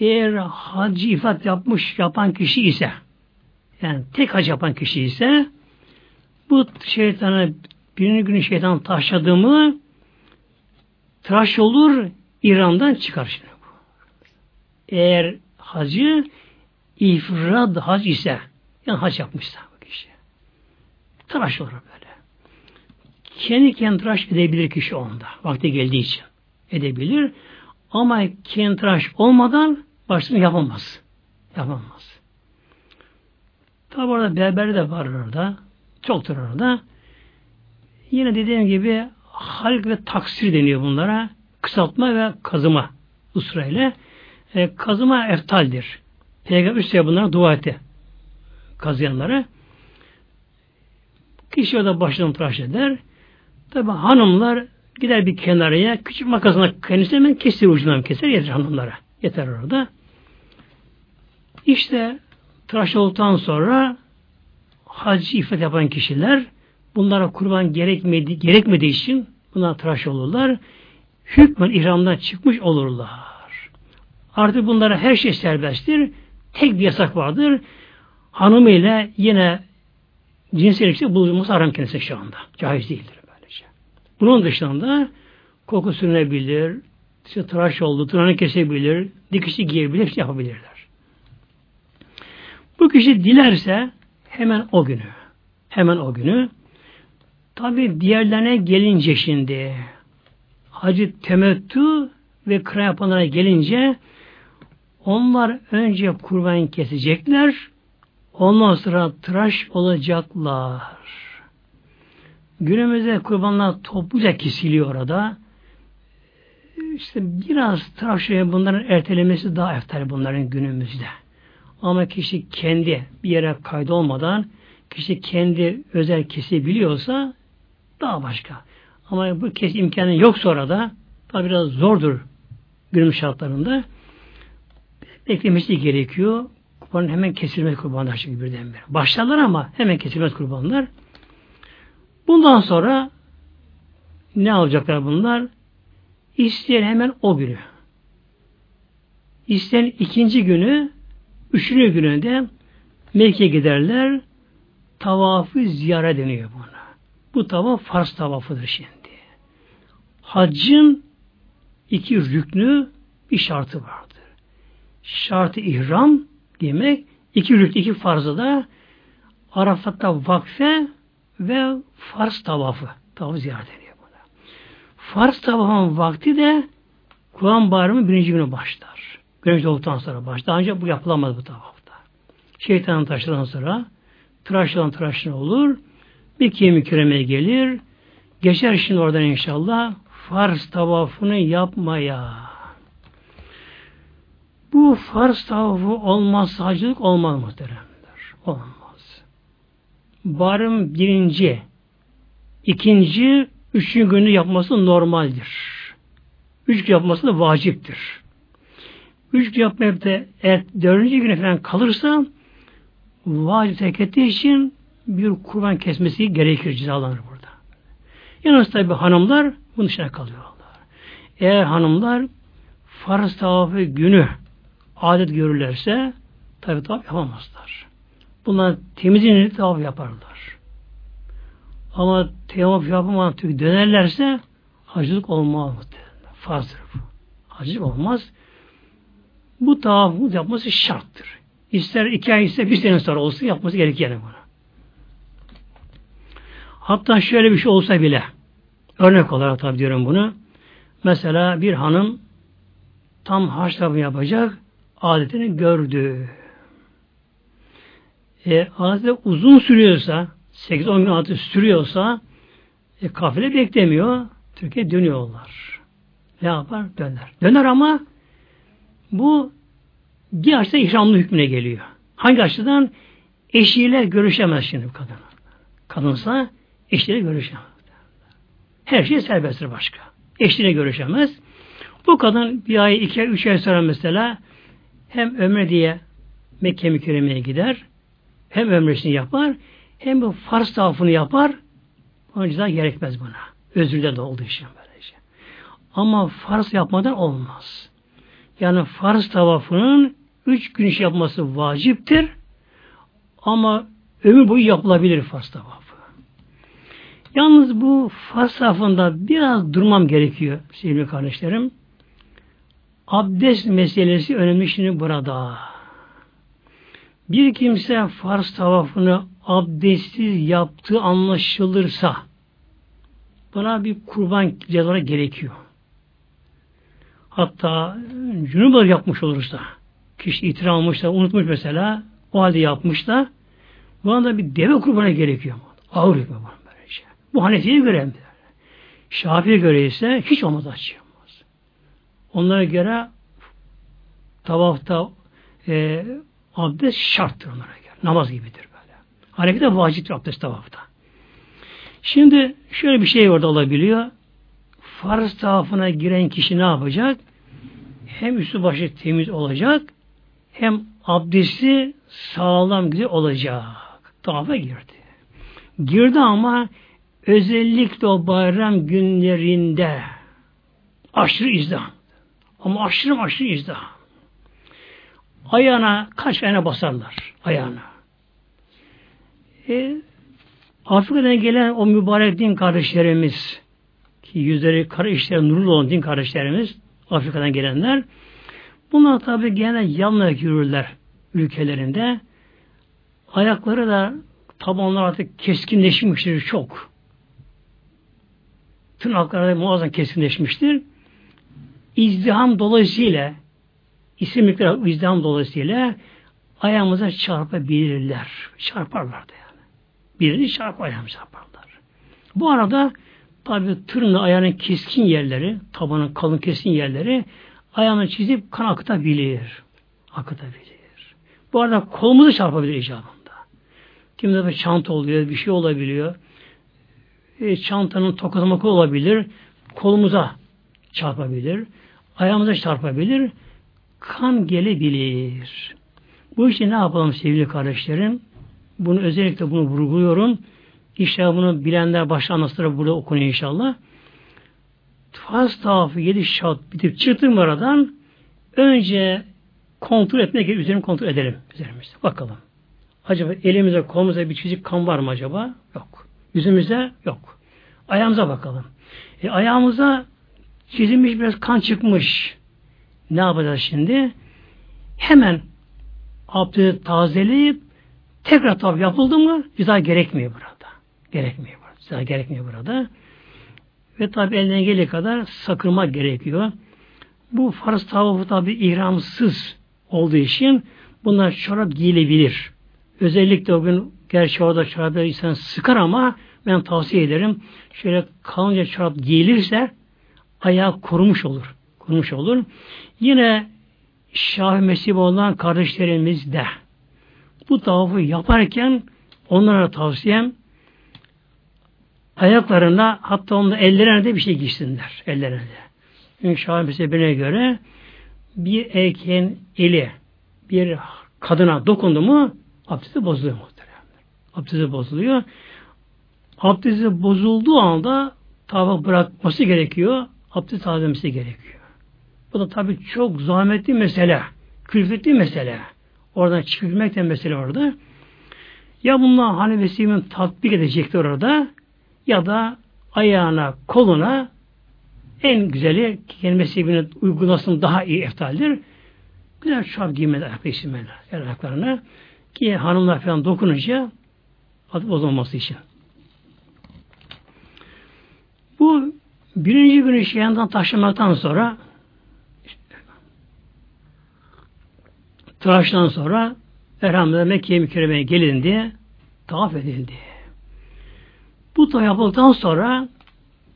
eğer hacı ifat yapmış yapan kişi ise yani tek hac yapan kişi ise bu şeytana birini günü şeytan taşladı mı tıraş olur İran'dan çıkar şimdi. Eğer hacı ifrad hac ise yani hac yapmışsa bu kişi. Tıraş olur böyle. Kendi kendi tıraş edebilir kişi onda. Vakti geldiği için. Edebilir. Ama kendi tıraş olmadan başını yapamaz. Yapamaz. Tabi orada berber de var orada. Çoktur orada. Yine dediğim gibi halk ve taksir deniyor bunlara. Kısaltma ve kazıma usrayla. E, kazıma eftaldir. Peygamber üstüne bunlara dua etti. Kazıyanları. Kişi orada başını tıraş eder. Tabi hanımlar gider bir kenarıya küçük makasına kendisi hemen kesir ucundan keser yeter hanımlara. Yeter orada. İşte tıraş olduktan sonra hac ifade yapan kişiler bunlara kurban gerekmedi, gerekmediği için buna tıraş olurlar. Hükmen ihramdan çıkmış olurlar. Artık bunlara her şey serbesttir. Tek bir yasak vardır. Hanımıyla yine cinsel ilişkide bulunması haram kendisi şu anda. Caiz değildir böylece. Bunun dışında koku sürünebilir, işte tıraş oldu, tırnağını kesebilir, dikişi giyebilir, hepsi yapabilirler. Bu kişi dilerse hemen o günü, hemen o günü Tabi diğerlerine gelince şimdi hacı temettü ve kıra yapanlara gelince onlar önce kurban kesecekler ondan sonra tıraş olacaklar. Günümüzde kurbanlar topluca kesiliyor orada. İşte biraz tıraş bunların ertelemesi daha eftal bunların günümüzde. Ama kişi kendi bir yere kaydolmadan kişi kendi özel kesebiliyorsa daha başka. Ama bu kes imkanı yoksa orada tabi biraz zordur günümüz şartlarında. Beklemesi gerekiyor. Kurbanın hemen kesilmez kurbanlar çünkü birdenbire. Başlarlar ama hemen kesilmez kurbanlar. Bundan sonra ne alacaklar bunlar? İsteyen hemen o günü. İsteyen ikinci günü, üçüncü gününde Mekke'ye giderler. Tavafı ziyare deniyor buna. Bu tavaf farz tavafıdır şimdi. Haccın iki rüknü bir şartı vardır. Şartı ihram demek iki rüknü iki farzı da Arafat'ta vakfe ve farz tavafı. Tavaf ziyaret ediyor buna. Farz tavafın vakti de Kur'an bayramı birinci günü başlar. Güneş doğduktan sonra başlar. Ancak bu yapılamaz bu tavafta. Şeytanın taşlarından sonra tıraşlan tıraşlan olur. Bir kemi küremeye gelir. Geçer şimdi oradan inşallah farz tavafını yapmaya. Bu farz tavafı olmaz, hacılık olmaz muhteremler. Olmaz. Barım birinci, ikinci, üçüncü günü yapması normaldir. Üç gün yapması da vaciptir. Üç gün yapmayıp da eğer dördüncü güne falan kalırsa vacip terk için bir kurban kesmesi gerekir, cezalanır burada. Yalnız tabi hanımlar bunun dışına kalıyorlar. Eğer hanımlar farz tavafı günü adet görürlerse tabi tavaf yapamazlar. Bunlar temizliğini tavaf yaparlar. Ama tavaf yapamadan çünkü dönerlerse hacılık olmaz. Farzdır bu. Hacılık olmaz. Bu tavafı yapması şarttır. İster iki ay ise bir sene sonra olsun yapması gerekir yani buna. Hatta şöyle bir şey olsa bile örnek olarak tabi diyorum bunu. Mesela bir hanım tam haç yapacak adetini gördü. E, adeti uzun sürüyorsa 8-10 gün adeti sürüyorsa e, kafile beklemiyor. Türkiye dönüyorlar. Ne yapar? Döner. Döner ama bu bir açıdan ihramlı hükmüne geliyor. Hangi açıdan? Eşiyle görüşemez şimdi kadın. Kadınsa eşiyle görüşemez. Her şey serbesttir başka. Eşiyle görüşemez. Bu kadın bir ay, iki ay, üç ay sonra mesela hem ömre diye Mekke mükerremeye gider, hem ömresini yapar, hem bu farz tavafını yapar. Onun gerekmez buna. Özürde de olduğu için böylece. Ama farz yapmadan olmaz. Yani farz tavafının üç gün iş yapması vaciptir. Ama ömür boyu yapılabilir farz tavafı. Yalnız bu farz tavafında biraz durmam gerekiyor sevgili kardeşlerim. Abdest meselesi önemli şimdi burada. Bir kimse farz tavafını abdestsiz yaptığı anlaşılırsa buna bir kurban cezaları gerekiyor. Hatta cünüp yapmış olursa kişi itiraf almış da unutmuş mesela o halde yapmış da bu anda bir deve kurbanı gerekiyor. Ağır var böylece. Bu Hanefi'ye göre? Şafi'ye göre ise hiç olmaz açıyor. Onlara göre tavafta e, abdest şarttır onlara göre. Namaz gibidir böyle. Harekete vaciptir abdest tavafta. Şimdi şöyle bir şey orada olabiliyor. Farz tavafına giren kişi ne yapacak? Hem üstü başı temiz olacak hem abdesti sağlam güzel olacak. Tavafa girdi. Girdi ama özellikle o bayram günlerinde aşırı izdiham. Ama aşırı aşırı izdiham. Ayağına kaç tane basarlar. Ayağına. E, Afrika'dan gelen o mübarek din kardeşlerimiz ki yüzleri kara işleri nurlu olan din kardeşlerimiz Afrika'dan gelenler bunlar tabi gene yalnız yürürler ülkelerinde. Ayakları da tabanlar artık keskinleşmiştir çok. Tırnakları muazzam kesinleşmiştir. İzdiham dolayısıyla isim miktarı izdiham dolayısıyla ayağımıza çarpabilirler. Çarparlar da yani. Birini çarp ayağımı çarparlar. Bu arada tabi tırnağı ayağının keskin yerleri, tabanın kalın keskin yerleri ayağını çizip kan akıtabilir. Akıtabilir. Bu arada kolumuzu çarpabilir icabında. Kimde bir çanta oluyor, bir şey olabiliyor. E, çantanın tokatı olabilir. Kolumuza çarpabilir. Ayağımıza çarpabilir. Kan gelebilir. Bu için ne yapalım sevgili kardeşlerim? Bunu özellikle bunu vurguluyorum. İnşallah bunu bilenler başta anlatırlar burada okunuyor inşallah. Faz tavafı yedi şart bitip çıktım aradan önce kontrol etmek üzerine kontrol edelim üzerimizde. Bakalım. Acaba elimize, kolumuza bir çizik kan var mı acaba? Yok. Yüzümüzde yok. Ayağımıza bakalım. E, ayağımıza çizilmiş biraz kan çıkmış. Ne yapacağız şimdi? Hemen abdesti tazeleyip tekrar tabi yapıldı mı ceza gerekmiyor burada. Gerekmiyor burada. Ceza gerekmiyor burada. Ve tabi elinden geldiği kadar sakırma gerekiyor. Bu farz tavafı tabi ihramsız olduğu için bunlar çorap giyilebilir. Özellikle o gün gerçi orada çorapları insan sıkar ama ben tavsiye ederim. Şöyle kalınca çorap giyilirse ayağı kurumuş olur. Kurumuş olur. Yine Şah Mesih olan kardeşlerimiz de bu tavafı yaparken onlara tavsiyem ayaklarına hatta onun ellerine de bir şey giysinler. Ellerine de. Çünkü Şah mezhebine göre bir erkeğin eli bir kadına dokundu mu abdesti bozuluyor muhtemelen. Abdesti bozuluyor. Abdesti bozulduğu anda tava bırakması gerekiyor. Abdest tazemesi gerekiyor. Bu da tabii çok zahmetli mesele. Külfetli mesele. Oradan çıkabilmek de mesele orada. Ya bunlar vesimin tatbik edecektir orada ya da ayağına, koluna en güzeli kendi mezhebine uygulasın daha iyi eftaldir. Güzel çorap giymeli ayakta işlemeler, ayaklarına. Ki hanımlar falan dokununca adı bozulması için. Bu birinci günü şeyandan taşlamaktan sonra tıraştan sonra Elhamdülillah Mekke'ye mükerremeye gelindi, tavaf edildi. Bu tavaf yapıldıktan sonra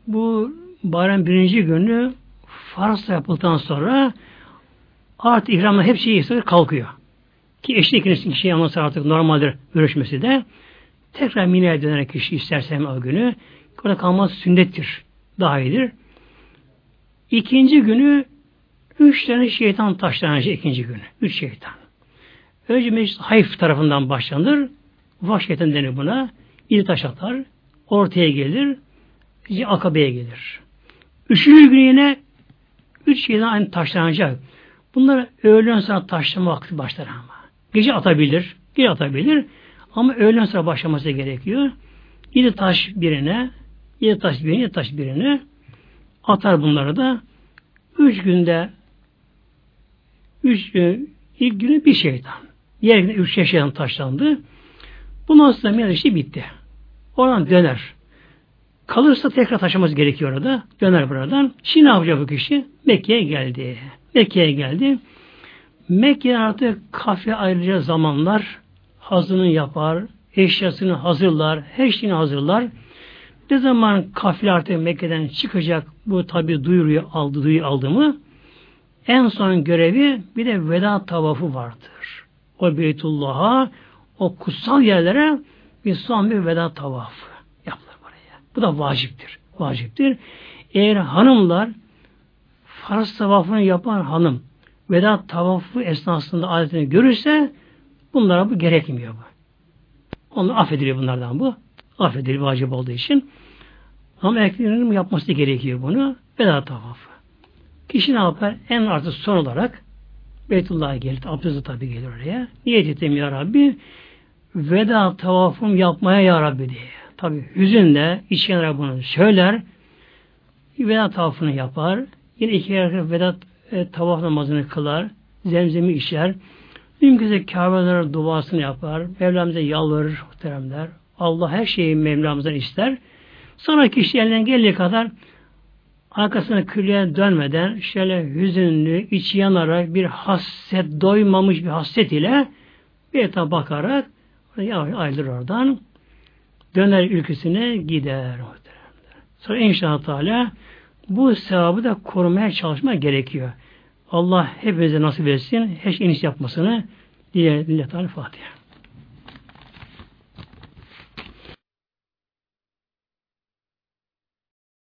bu bayram birinci günü farz yapıldıktan sonra artık ihramla hepsi kalkıyor. Ki eşlik ikincisi kişiye anlatsa artık normaldir görüşmesi de tekrar Mine'ye dönerek kişi isterse o günü orada kalması sünnettir. Daha iyidir. İkinci günü üç tane şeytan taşlanacak ikinci günü. Üç şeytan. Önce meclis Hayf tarafından başlanır. Ufak şeytan denir buna. İri taş atar. Ortaya gelir. Akabe'ye gelir. Üçüncü günü yine üç şeyden aynı taşlanacak. Bunlar öğlen sonra taşlama vakti başlar ama. Gece atabilir. Gece atabilir. Ama öğlen sonra başlaması gerekiyor. Yedi taş birine, yedi taş birine, yedi taş birine atar bunları da. Üç günde üç gün, ilk günü bir şeytan. Diğer günde üç şeytan taşlandı. Bundan sonra miras işi bitti. Oradan döner. Kalırsa tekrar taşıması gerekiyor orada. Döner buradan. Şimdi ne yapacak bu kişi? Mekke'ye geldi. Mekke'ye geldi. Mekke artık kafe ayrıca zamanlar hazırını yapar, eşyasını hazırlar, her şeyini hazırlar. Ne zaman kafile artık Mekke'den çıkacak bu tabi duyuruyu aldı, duyuyu aldı mı en son görevi bir de veda tavafı vardır. O Beytullah'a o kutsal yerlere bir son bir veda tavafı yapılır buraya. Bu da vaciptir. Vaciptir. Eğer hanımlar farz tavafını yapan hanım veda tavafı esnasında adetini görürse bunlara bu gerekmiyor bu. Onlar affediliyor bunlardan bu. Affediliyor vacip olduğu için. Ama erkeklerin yapması gerekiyor bunu. Veda tavafı. Kişi ne yapar? En artık son olarak Beytullah'a gelir. Abdesti tabi gelir oraya. Niyet ettim ya Rabbi veda tavafım yapmaya ya Rabbi diye. Tabi hüzünle içkenler bunu söyler. Veda tavafını yapar. Yine iki kere veda e, tavaf namazını kılar. Zemzemi içer. Mümkünse Kabe'lere duasını yapar. Mevlamıza yalvarır muhteremler. Allah her şeyi Mevlamızdan ister. Sonra kişi elinden geldiği kadar arkasına külliye dönmeden şöyle hüzünlü, içi yanarak bir hasset, doymamış bir hasset ile bir etap bakarak ayrılır oradan. Döner ülkesine gider. Sonra inşallah Teala bu sevabı da korumaya çalışma gerekiyor. Allah hepimize nasip etsin. Hiç iniş yapmasını diye Lillahi Teala Fatiha.